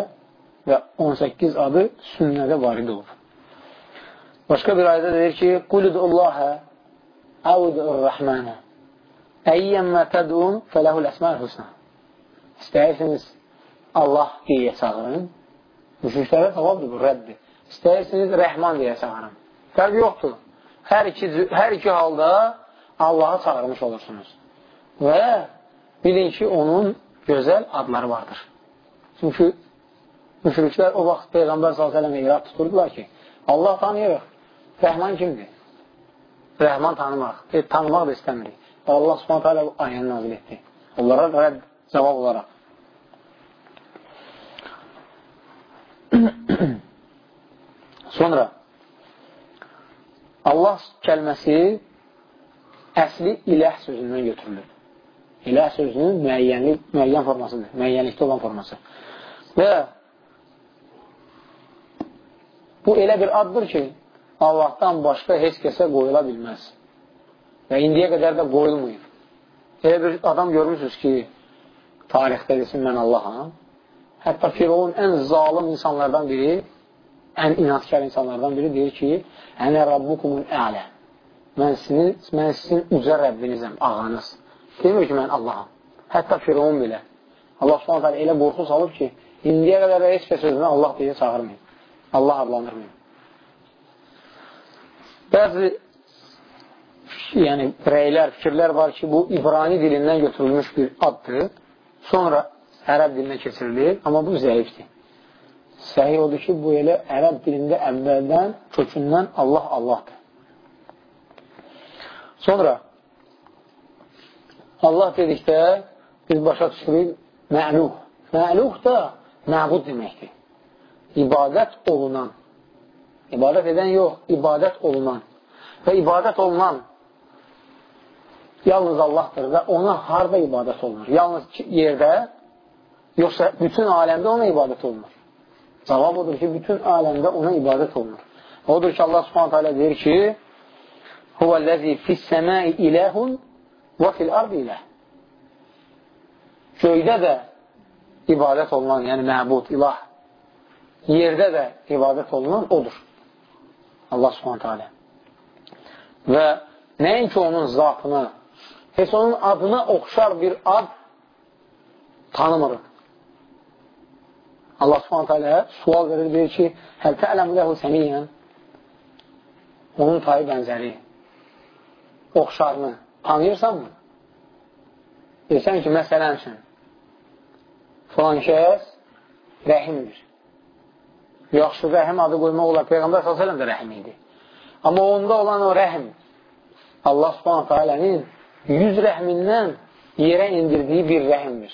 və 18 adı sünnədə varid olub. Başqa bir ayda deyir ki, Qulidullahə əvdür-rəhmənə Əyyəmmə tədun fələhul əsməl husna İstəyirsiniz Allah deyə çağırın. Müşriklərə savabdır bu, rəddir. İstəyirsiniz rəhman deyə çağırın. Fərq yoxdur. Hər iki, hər iki halda Allahı çağırmış olursunuz. Və bilin ki, onun gözəl adları vardır. Çünki Müşriklər o vaxt Peyğəmbər s.ə.və irad tuturdular ki, Allah tanıyırıq. Rəhman kimdir? Rəhman tanımaq. E, tanımaq da istəmirik. Və Allah alə ayəni nazil etdi. Onlara rədd cavab olaraq. Sonra Allah kəlməsi əsli iləh sözündən götürülür. İləh sözünün müəyyənlik, müəyyən formasıdır. Müəyyənlikdə olan forması. Və Bu elə bir addır ki, Allahdan başqa heç kəsə qoyula bilməz. Və indiyə qədər də qoyulmayıb. Elə bir adam görmüşsünüz ki, tarixdə desin, mən Allaham. Hətta Firavun ən zalim insanlardan biri, ən inatkar insanlardan biri deyir ki, Ənə Rabbukumun ələ. Mən sizin, mən sizin uca Rəbbinizəm, ağanız. Demir ki, mən Allaham. Hətta Firavun belə. Allah subhanətə elə qorxu salıb ki, indiyə qədər heç kəs özünə Allah deyə çağırmayın. Allah adlandırmıyor. Bəzi yəni, rəylər, fikirlər var ki, bu İbrani dilindən götürülmüş bir addır. Sonra ərəb dilinə keçirilir, amma bu zəifdir. Səhih odur ki, bu elə ərəb dilində əvvəldən, kökündən Allah Allahdır. Sonra Allah dedikdə biz başa düşürük məluh. Məluh da məbud deməkdir ibadət olunan, ibadət edən yox, ibadət olunan və ibadət olunan yalnız Allahdır və ona harada ibadət olunur? Yalnız yerdə, yoxsa bütün aləmdə ona ibadət olunur? Cavab odur ki, bütün aləmdə ona ibadət olunur. Odur ki, Allah subhanətə alə deyir ki, Huvəl-ləzi fis-səmai iləhun və fil-ardı iləh. Göydə də ibadət olunan, yəni məbud, ilah yerdə də ibadət olunan odur. Allah subhanətə alə. və nəinki onun zatına, heç onun adına oxşar bir ad tanımırıq. Allah subhanət hələ sual verir, deyir ki, həl tə'ləmü ləhu səmiyyən onun tayı bənzəri, oxşarını tanıyırsanmı? Deyirsən ki, məsələn üçün, filan kəs rəhimdir. Yaxşı, rəhim adı qoymaq olar. Peyğəmbər s.ə.v də rəhim idi. Amma onda olan o rəhim Allah subhanətə alənin yüz rəhmindən yerə indirdiyi bir rəhimdir.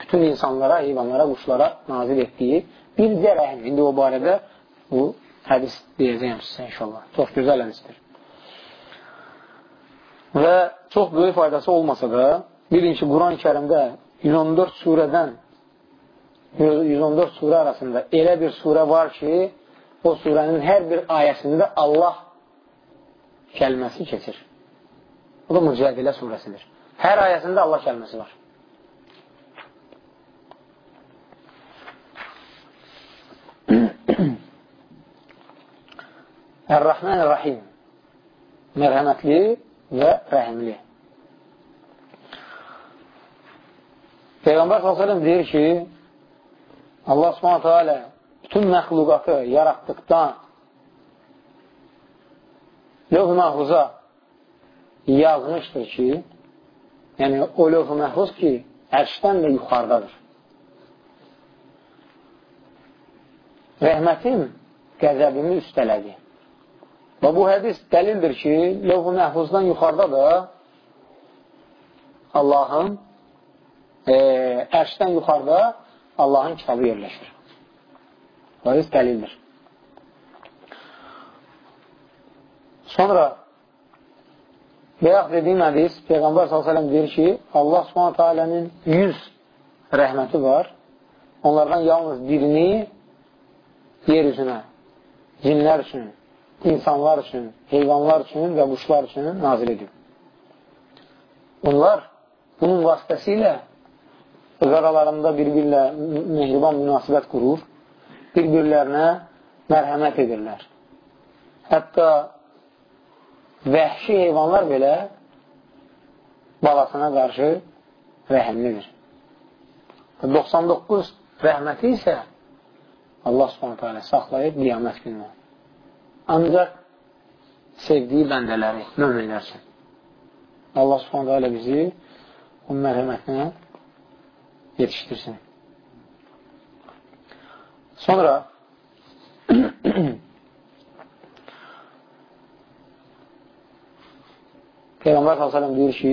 Bütün insanlara, heyvanlara, quşlara nazil etdiyi bircə rəhim. İndi o barədə bu hədis deyəcəyəm sizə inşallah. Çox gözəl hədisdir. Və çox böyük faydası olmasa da, bilin ki, Quran-ı kərimdə 114 surədən 114 surə arasında elə bir surə var ki, o surənin hər bir ayəsində Allah kəlməsi keçir. Bu da Mücadilə surəsidir. Hər ayəsində Allah kəlməsi var. Ər-Rəhmən-Rəhim Mərhəmətli və rəhimli. Peyğəmbər s.ə.v deyir ki, Allah subhanətə alə bütün məxluqatı yaratdıqdan lövh-ü məhvuza yazmışdır ki, yəni o lövh-ü məhvuz ki, ərşdən də yuxarıdadır. Rəhmətim qəzəbimi üstələdi. Və bu hədis dəlildir ki, lövh-ü məhvuzdan yuxarıda da Allahın e, ərşdən yuxarıda Allahın kitabı yerləşir. Və hədis dəlildir. Sonra Bəyaq dediyim hədis, Peyğəmbər s.ə.v deyir ki, Allah alənin 100 rəhməti var. Onlardan yalnız birini yer üzünə, cinlər üçün, insanlar üçün, heyvanlar üçün və quşlar üçün nazil edib. Bunlar bunun vasitəsilə öz aralarında bir-birlə mehriban münasibət qurur, bir-birlərinə mərhəmət edirlər. Hətta vəhşi heyvanlar belə balasına qarşı rəhimlidir. 99 rəhməti isə Allah subhanətə alə saxlayıb qiyamət gününə. Ancaq sevdiyi bəndələri möminlər üçün. Allah subhanətə alə bizi onun mərhəmətinə yetişdirsin. Sonra Peyğəmbər s.ə.v deyir ki,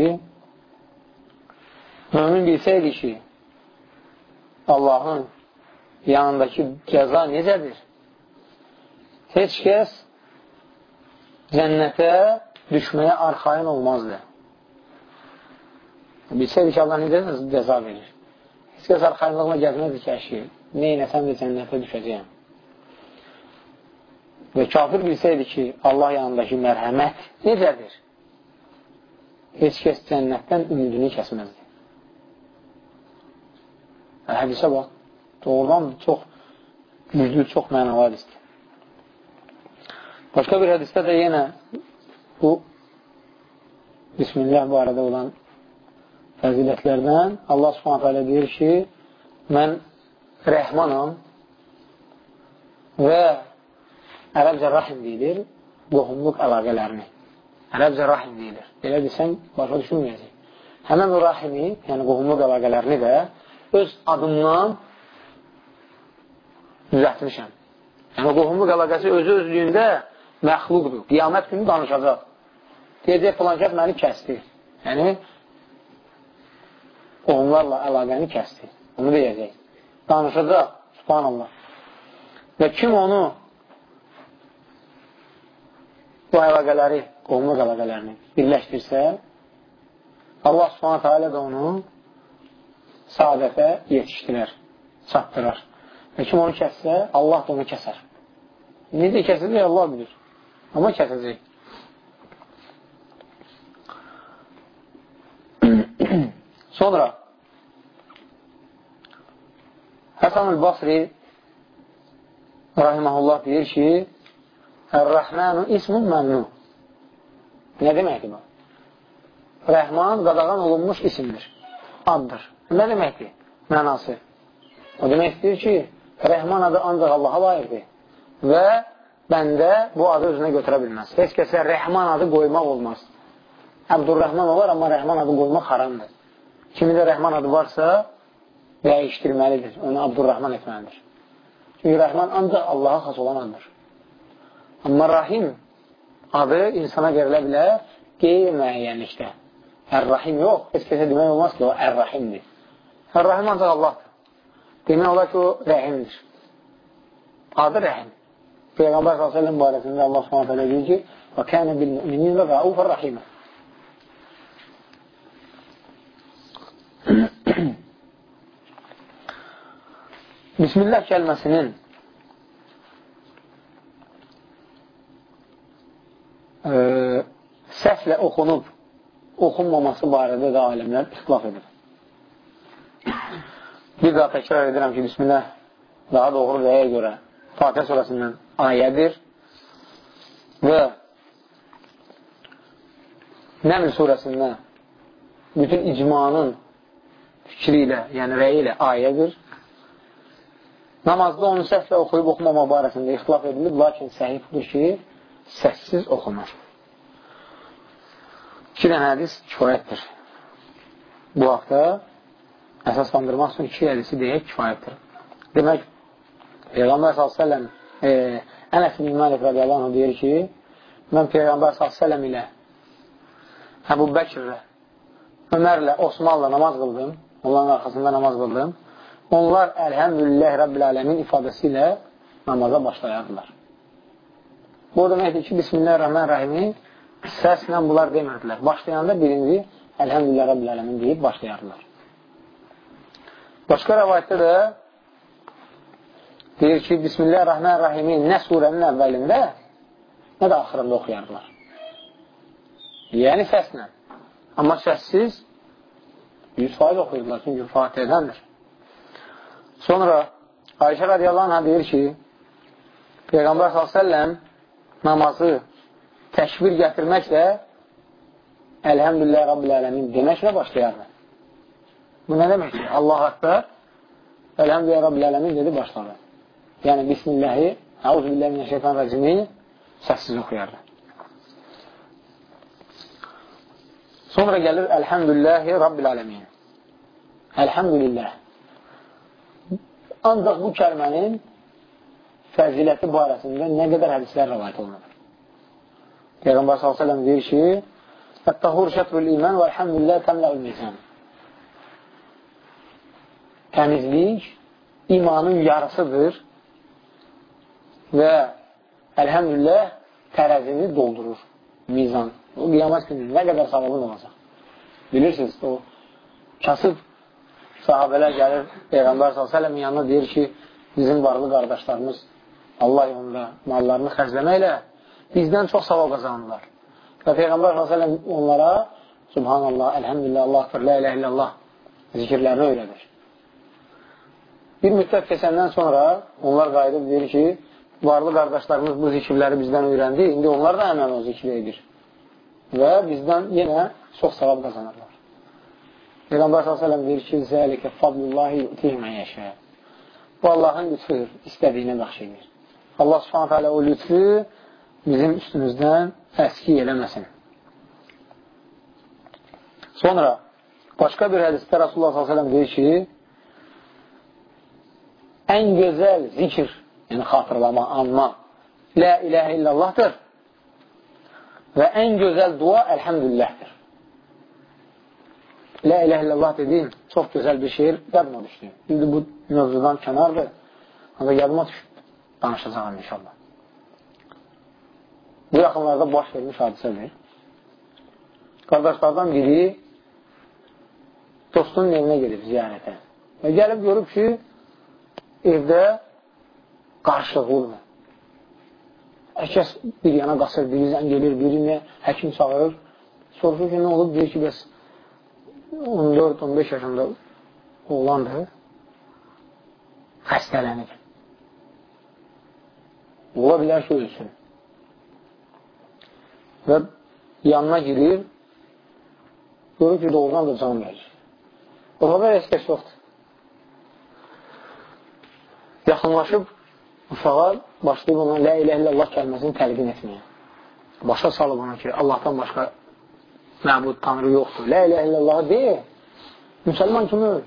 mümin bilsəydi ki, Allahın yanındakı cəza necədir? Heç kəs cənnətə düşməyə arxayın olmazdı. Bilsəydi ki, Allah necə cəza verir? Heç kəs arxayınlıqla gəzməzdi ki, əşi, neynəsəm də cənnətə düşəcəyəm. Və kafir bilsəydi ki, Allah yanındakı mərhəmət necədir? heç kəs cənnətdən ümidini kəsməzdi. Hədisə bax, doğrudan çox güclü, çox mənalı hədisdir. Başqa bir hədisdə də yenə bu Bismillah barədə olan fəzilətlərdən Allah subhanət hələ deyir ki, mən rəhmanam və ərəbcə rahim deyilir, qohumluq əlaqələrini. Ərəbcə rahim deyilir. Belə desən, başa düşünməyəcək. Həmən o rahimi, yəni qohumluq əlaqələrini də öz adımdan düzətmişəm. Yəni, qohumluq əlaqəsi özü özlüyündə məxluqdur. Qiyamət günü danışacaq. Deyəcək, filankət məni kəsdi. Yəni, qohumlarla əlaqəni kəsdi. Onu deyəcək. Danışacaq, subhanallah. Və kim onu bu əlaqələri, qovluq əlaqələrini birləşdirsə, Allah subhanətə alə də onu saadətə yetişdirər, çatdırır. Və kim onu kəssə, Allah da onu kəsər. Necə kəsəcək, Allah bilir. Amma kəsəcək. Sonra Həsən el-Basri rahiməhullah deyir ki, Ər-Rəhmənu ismun məmnu. Nə deməkdir bu? Rəhman qadağan olunmuş isimdir, addır. Nə deməkdir? Mənası. O demək istəyir ki, Rəhman adı ancaq Allaha layiqdir və bəndə bu adı özünə götürə bilməz. Heç kəsə Rəhman adı qoymaq olmaz. Əbdurrəhman olar, amma Rəhman adı qoymaq haramdır. Kimi də Rəhman adı varsa, dəyişdirməlidir. Onu Abdurrahman etməlidir. Çünki Rəhman ancaq Allaha xas olan adıdır. Amma Rahim adı insana verilə bilər qeyri-müəyyənlikdə. Ər-Rahim yox. Heç kəsə demək olmaz ki, o Ər-Rahimdir. Ər-Rahim ancaq Allahdır. Demək olar ki, o rəhimdir. Adı rəhim. Peyğəmbər s.ə.v barəsində Allah s.ə.v deyir ki, və kənə bil-müminin və Bismillah kəlməsinin e, səslə oxunub oxunmaması barədə də alimlər ixtilaf edir. Bir daha təkrar edirəm ki, Bismillah daha doğru rəyə görə Fatihə surəsindən ayədir və Nəml surəsindən bütün icmanın fikri ilə, yəni rəyi ilə ayədir. Namazda onu səhvlə oxuyub oxumama barəsində ixtilaf edilib, lakin səhih budur ki, səssiz oxunur. İki dənə hədis kifayətdir. Bu haqda əsaslandırmaq üçün iki hədisi deyək kifayətdir. Demək, Peyğəmbər s.ə.v e, Ənəs bin Malik radiyallahu anh deyir ki, mən Peyğəmbər s.ə.v ilə Əbu Bəkirlə, Ömərlə, Osmanla namaz qıldım, onların arxasında namaz qıldım. Onlar Əlhəmdülillah Rabbil Aləmin ifadəsi ilə namaza başlayardılar. Bu deməkdir ki, Bismillahirrahmanirrahimi səslə bunlar demirdilər. Başlayanda birinci Əlhəmdülillah Rabbil Aləmin deyib başlayardılar. Başqa rəvayətdə də deyir ki, Bismillahirrahmanirrahimi nə surənin əvvəlində, nə də axırında oxuyardılar. Yəni səslə. Amma səssiz 100% oxuyurdular, çünki Fatihədəndir. Sonra Ayşə radiyallahu anh deyir ki, Peyğəmbər s.ə.v namazı təkbir gətirməklə Əlhəmdülillah Rabbil Ələmin deməklə başlayardı. Bu nə deməkdir? Allah Akbar Əlhəmdülillah Rabbil Ələmin dedi başladı. Yəni Bismillahi Əuzübilləhi minəşşeytanirracimi səssiz oxuyardı. Sonra gəlir Əlhəmdülilləhi Rabbil Ələmin. Əlhəmdülillah. Ancaq bu kəlmənin fəziləti barəsində nə qədər hədislər rəvayət olunur. Peyğəmbər s.ə.v deyir ki, Ət-tahur şətrül iman və əlhəmdülillah təmləul mizan. Təmizlik imanın yarısıdır və əlhəmdülillah tərəzini doldurur. Mizan. O qiyamət günü nə qədər savabın olacaq. Bilirsiniz, o kasıb sahabələr gəlir Peyğəmbər s.ə.v yanına deyir ki, bizim varlı qardaşlarımız Allah yolunda mallarını xərcləməklə bizdən çox savab qazanırlar. Və Peyğəmbər s.ə.v onlara Subhanallah, Elhamdülillah, Allah akbar, la ilə illallah zikirlərini öyrədir. Bir müddət keçəndən sonra onlar qayıdıb deyir ki, varlı qardaşlarımız bu zikirləri bizdən öyrəndi, indi onlar da həmən o zikri edir. Və bizdən yenə çox savab qazanırlar. Peyğəmbər s.ə.v deyir ki, Zəlikə fadlullahi yu'tih mən yəşə. Bu Allahın lütfüdür, istədiyinə bəxş edir. Allah hələ o lütfü bizim üstümüzdən əski eləməsin. Sonra başqa bir hədisdə Rasulullah s.ə.v deyir ki, ən gözəl zikr, yəni xatırlama, anma, la iləhə illallahdır və ən gözəl dua əlhəmdülləhdir. La ilahe illallah dediyin çox gözəl bir şeir yadıma düşdü. İndi bu mövzudan kənardır. Ancaq yadıma düşdü. Danışacağım inşallah. Bu yaxınlarda baş vermiş hadisədir. Qardaşlardan biri dostunun evinə gedib ziyarətə. Və gəlib görüb ki, evdə qarşılıqlıdır. Əkəs bir yana qasır, biri zəng gelir, birini həkim çağırır. Soruşur ki, nə olub? Deyir ki, bəs 14-15 yaşında oğlandır, xəstələnir. Ola bilər ki, ölsün. Və yanına girir, görür ki, doğrudan da can verir. Orada heç kəs yoxdur. Yaxınlaşıb uşağa başlayıb ona lə ilə illallah kəlməsini təlqin etməyə. Başa salıb ona ki, Allahdan başqa məbud tanrı yoxdur. Lə ilə illallah deyə, müsəlman kimi öl.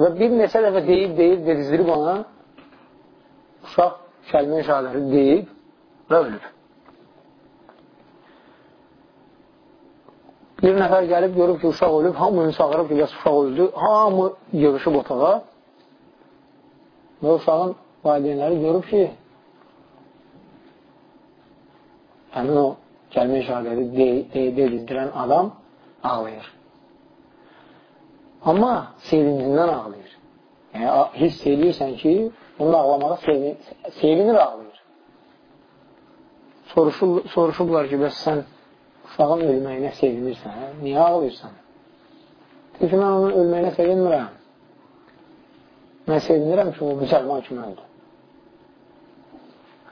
Və bir neçə dəfə deyib, deyib, dedizdirib ona, uşaq kəlmə şəhadəti deyib və ölüb. Bir nəfər gəlib, görüb ki, uşaq ölüb, hamını çağırıb ki, bəs uşaq öldü, hamı yığışıb otağa və uşağın valideynləri görüb ki, həmin o kəlmə şəhadəti dedizdirən adam ağlayır. Amma sevincindən ağlayır. Yəni, hiss edirsən ki, onun ağlamağa sevin, sevinir, ağlayır. Soruşub, soruşublar ki, bəs sən uşağın ölməyinə sevinirsən, hə? niyə ağlayırsan? Deyir ki, mən onun ölməyinə sevinmirəm. Mən sevinirəm ki, o müsəlman kimi öldü.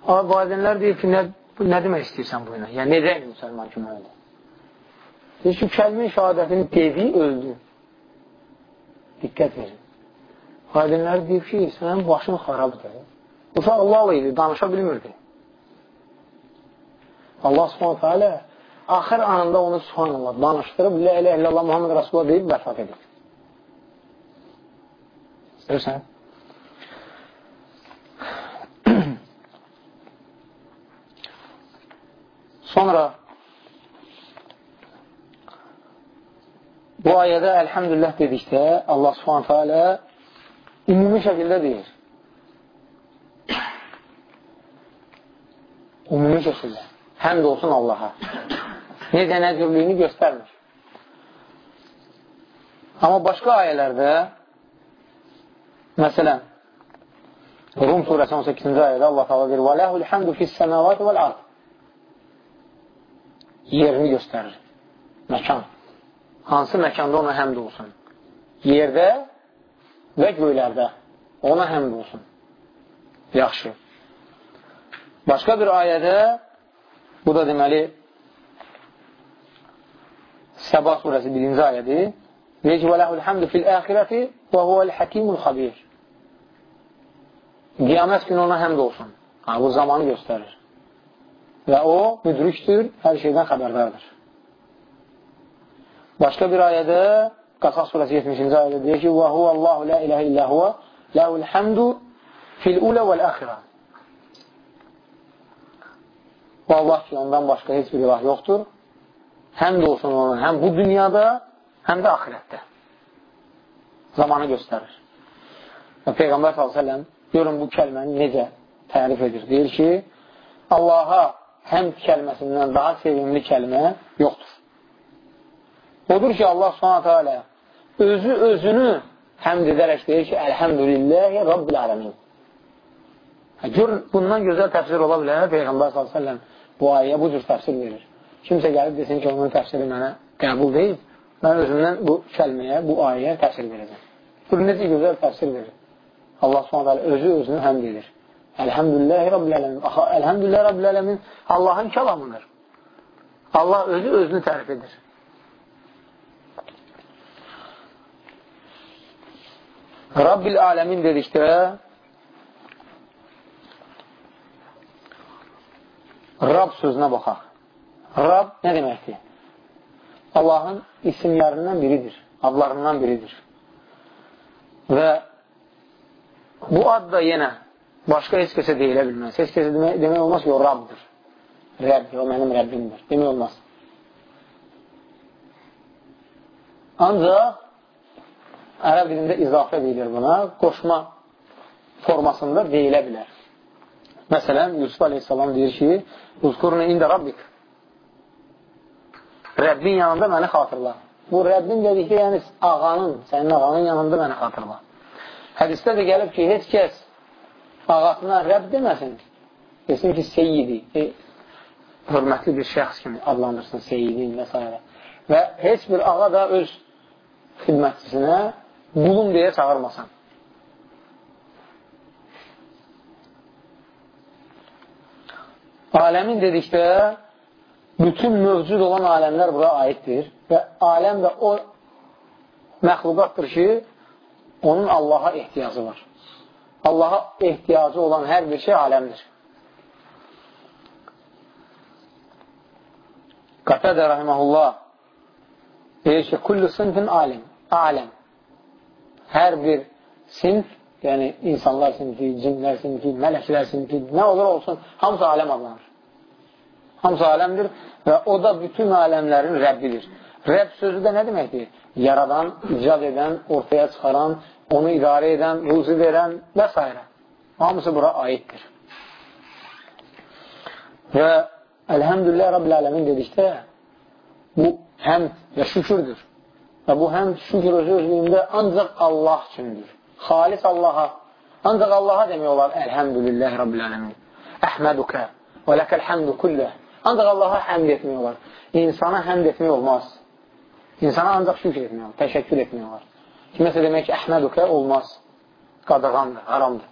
Amma valideynlər deyir ki, nə, nə demək istəyirsən bu ilə? Yəni, necə müsəlman kimi öldü? Deyir ki, kəlmin şəhadətini dedi, öldü. Diqqət verin. Valideynlər deyir ki, sənin başın xarabdır. Uşaq Allahla idi, danışa bilmirdi. Allah subhanətə alə axır anında onu subhanallah danışdırıb, lə ilə illallah Muhammed Rasulullah deyib vəfat edib. İstəyirsən? Sonra bu ayədə əlhəmdülillah dedikdə Allah subhanətə alə ümumi şəkildə deyir. Ümumi şəkildə. Həmd olsun Allaha necə nəcürlüyünü göstərmir. Amma başqa ayələrdə, məsələn, Rum surəsi 18-ci ayədə Allah təala deyir: "Və ləhul hamdu fis-semavati vel-ard." Yerini göstərir. Məkan. Hansı məkanda ona həmd olsun? Yerdə və göylərdə ona həmd olsun. Yaxşı. Başqa bir ayədə bu da deməli Səba surəsi birinci ayədir. Deyir ki, və ləhul həmdü fil əxirəti və huvəl həkimul xabir. Qiyamət günü ona həmd olsun. Ha, bu zamanı göstərir. Və o müdrikdir, hər şeydən xəbərdardır. Başqa bir ayədə, Qasas surəsi 70-ci ayədə deyir ki, və huvəllahu la iləhə illə huvə, ləhul həmdu fil ulə vəl əxirə. Və Allah ki, ondan başqa heç bir ilah yoxdur həmd olsun ona, həm bu dünyada, həm də axirətdə. Zamanı göstərir. Və Peyğəmbər s.ə.v görün bu kəlməni necə tərif edir. Deyir ki, Allaha həmd kəlməsindən daha sevimli kəlmə yoxdur. Odur ki, Allah s.ə.v özü özünü həmd edərək deyir ki, Əlhəmdülilləhi Rabbil aləmin. Gör, bundan gözəl təfsir ola bilər. Peyğəmbər s.ə.v bu ayəyə bu cür təfsir verir kimsə gəlib desin ki, onun təfsiri mənə qəbul deyil, mən özümdən bu kəlməyə, bu ayəyə təfsir verəcəm. Bu necə gözəl təfsir verir. Allah s.ə.v. özü özünü həmd edir. Əlhəmdülillah Rabbil ələmin. Əlhəmdülillah Rabbil ələmin Allahın kəlamıdır. Allah özü özünü tərif edir. Rabbil aləmin dedikdə Rab sözünə baxaq. Rab nə deməkdir? Allahın isimlərindən biridir, adlarından biridir. Və bu ad da yenə başqa heç kəsə deyilə bilməz. Heç kəsə demək, demək olmaz ki, o Rabdır. Rəbb, o mənim Rəbbimdir. Demək olmaz. Ancaq ərəb dilində izafə deyilir buna, qoşma formasında deyilə bilər. Məsələn, Yusuf aleyhissalam deyir ki, Uzkurunu ində Rabbik Rəbbin yanında məni xatırla. Bu Rəbbin dedikdə, yəni ağanın, sənin ağanın yanında məni xatırla. Hədisdə də gəlib ki, heç kəs ağasına Rəbb deməsin. Desin ki, seyyidi, e, hörmətli bir şəxs kimi adlandırsın, seyyidin və s. Və heç bir ağa da öz xidmətçisinə bulun deyə çağırmasan. Aləmin dedikdə bütün mövcud olan aləmlər bura aiddir və aləm də o məxluqatdır ki, onun Allaha ehtiyacı var. Allaha ehtiyacı olan hər bir şey aləmdir. Qatədə rahiməhullah deyir ki, kullu sinfin alim, aləm. Hər bir sinf, yəni insanlar sinfi, cinlər sinfi, mələklər sinfi, nə olur olsun, hamısı aləm adlanır. Hamısı aləmdir və o da bütün aləmlərin Rəbbidir. Rəbb sözü də nə deməkdir? Yaradan, icad edən, ortaya çıxaran, onu idarə edən, ruzi verən və s. Hamısı bura aiddir. Və Əlhəmdülillah Rabbil Ələmin dedikdə bu həmd və şükürdür. Və bu həmd şükür özü özlüyündə ancaq Allah üçündür. Xalis Allaha. Ancaq Allaha demək olar Əlhəmdülillah Rabbil Ələmin. Əhmədukə və ləkəl həmdu kulləh. Ancaq Allaha həmd etmək olar. İnsana həmd etmək olmaz. İnsana ancaq şükür etmək olar, təşəkkür etmək olar. Kiməsə demək ki, əhmədukə olmaz. Qadağandır, haramdır.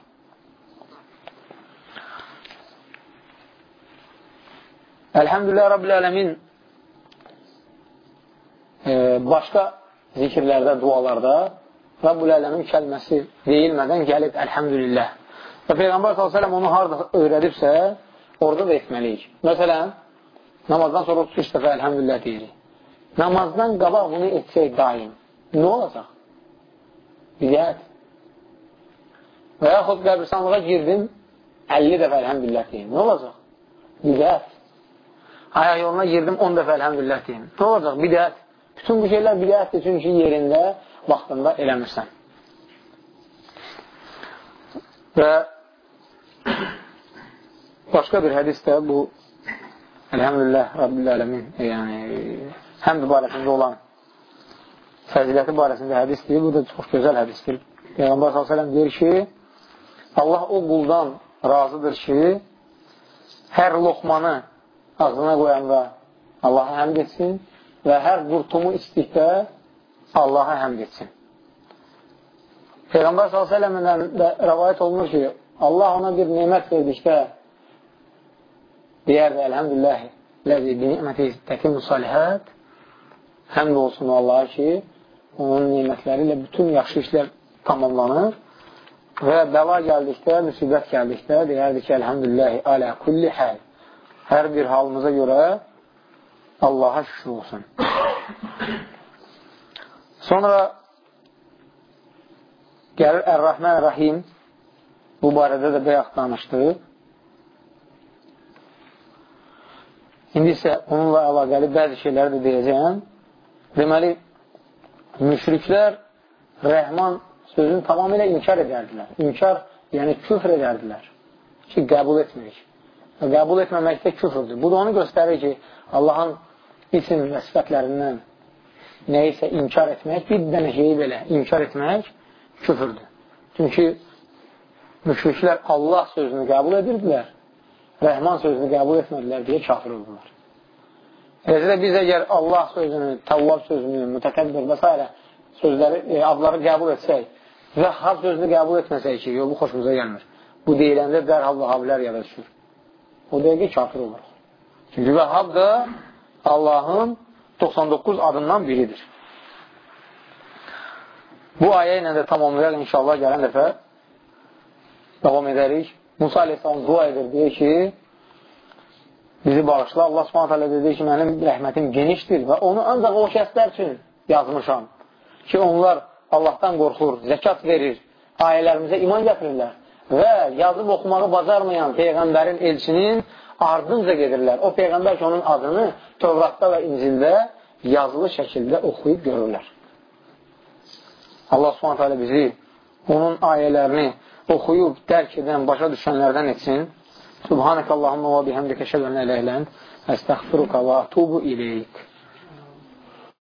Əlhəmdülillah Rabbil Ələmin e, başqa zikirlərdə, dualarda Rabbul Ələmin kəlməsi deyilmədən gəlib Əlhəmdülillah. Və Peyğəmbər s.ə.v onu harada öyrədibsə, orada da etməliyik. Məsələn, namazdan sonra 33 dəfə əlhəmdülillah deyirik. Namazdan qabaq bunu etsək daim, nə olacaq? Bidət. Və yaxud qəbristanlığa girdim, 50 dəfə əlhəmdülillah deyim. Nə olacaq? Bidət. Ayaq yoluna girdim, 10 dəfə əlhəmdülillah deyim. Nə olacaq? Bidət. Bütün bu şeylər bidətdir, çünki yerində, vaxtında eləmirsən. Və Başqa bir hədisdə bu Elhamdülillah Rabbil Ələmin yəni həmd barəsində olan fəziləti barəsində hədisdir. Bu da çox gözəl hədisdir. Peyğəmbər s.ə.v deyir ki, Allah o quldan razıdır ki, hər loxmanı ağzına qoyanda Allaha həmd etsin və hər qurtumu istikdə Allaha həmd etsin. Peyğəmbər s.ə.v-dən də rəvayət olunur ki, Allah ona bir nemət verdikdə deyərdi, əlhəmdülillah, ləzi bi ni'məti təkimu salihət, həmd olsun Allah ki, onun nimətləri ilə bütün yaxşı işlər tamamlanır və bəla gəldikdə, müsibət gəldikdə deyərdi ki, əlhəmdülillah, alə kulli həl, hər bir halımıza görə Allaha şükür olsun. Sonra gəlir Ər-Rəhmən Rəhim, bu barədə də bəyək danışdıq. İndi isə onunla əlaqəli bəzi şeyləri də deyəcəyəm. Deməli, müşriklər rəhman sözünü tamamilə inkar edərdilər. İnkar, yəni küfr edərdilər ki, qəbul etmirik. Qəbul etməmək də küfrdür. Bu da onu göstərir ki, Allahın isim və sifətlərindən nəyisə inkar etmək, bir dənə şeyi belə inkar etmək küfrdür. Çünki müşriklər Allah sözünü qəbul edirdilər Rəhman sözünü qəbul etmədilər deyə kafir oldular. Eləcə də biz əgər Allah sözünü, Tavvab sözünü, mütəkəbbir və s. sözləri, e, adları qəbul etsək və Hab sözünü qəbul etməsək ki, yolu xoşumuza gəlmir. Bu deyiləndə dərhal Vəhabilər yada düşür. O dəqiqə kafir olur. Çünki Vəhab da Allahın 99 adından biridir. Bu ayə ilə də tamamlayaq inşallah gələn dəfə davam edərik. Musa aleyhissalam dua edir, deyir ki, bizi bağışla. Allah subhanət hələ dedi ki, mənim rəhmətim genişdir və onu ancaq o kəslər üçün yazmışam ki, onlar Allahdan qorxur, zəkat verir, ayələrimizə iman gətirirlər və yazıb oxumağı bacarmayan Peyğəmbərin elçinin ardınca gedirlər. O Peyğəmbər ki, onun adını Tövratda və İncildə yazılı şəkildə oxuyub görürlər. Allah subhanət hələ bizi onun ayələrini oxuyub, dərk edən, başa düşənlərdən etsin. Subhanəkə Allahumma və bihəmdikə şədən ələyələn, əstəxfiruka və atubu iləyik.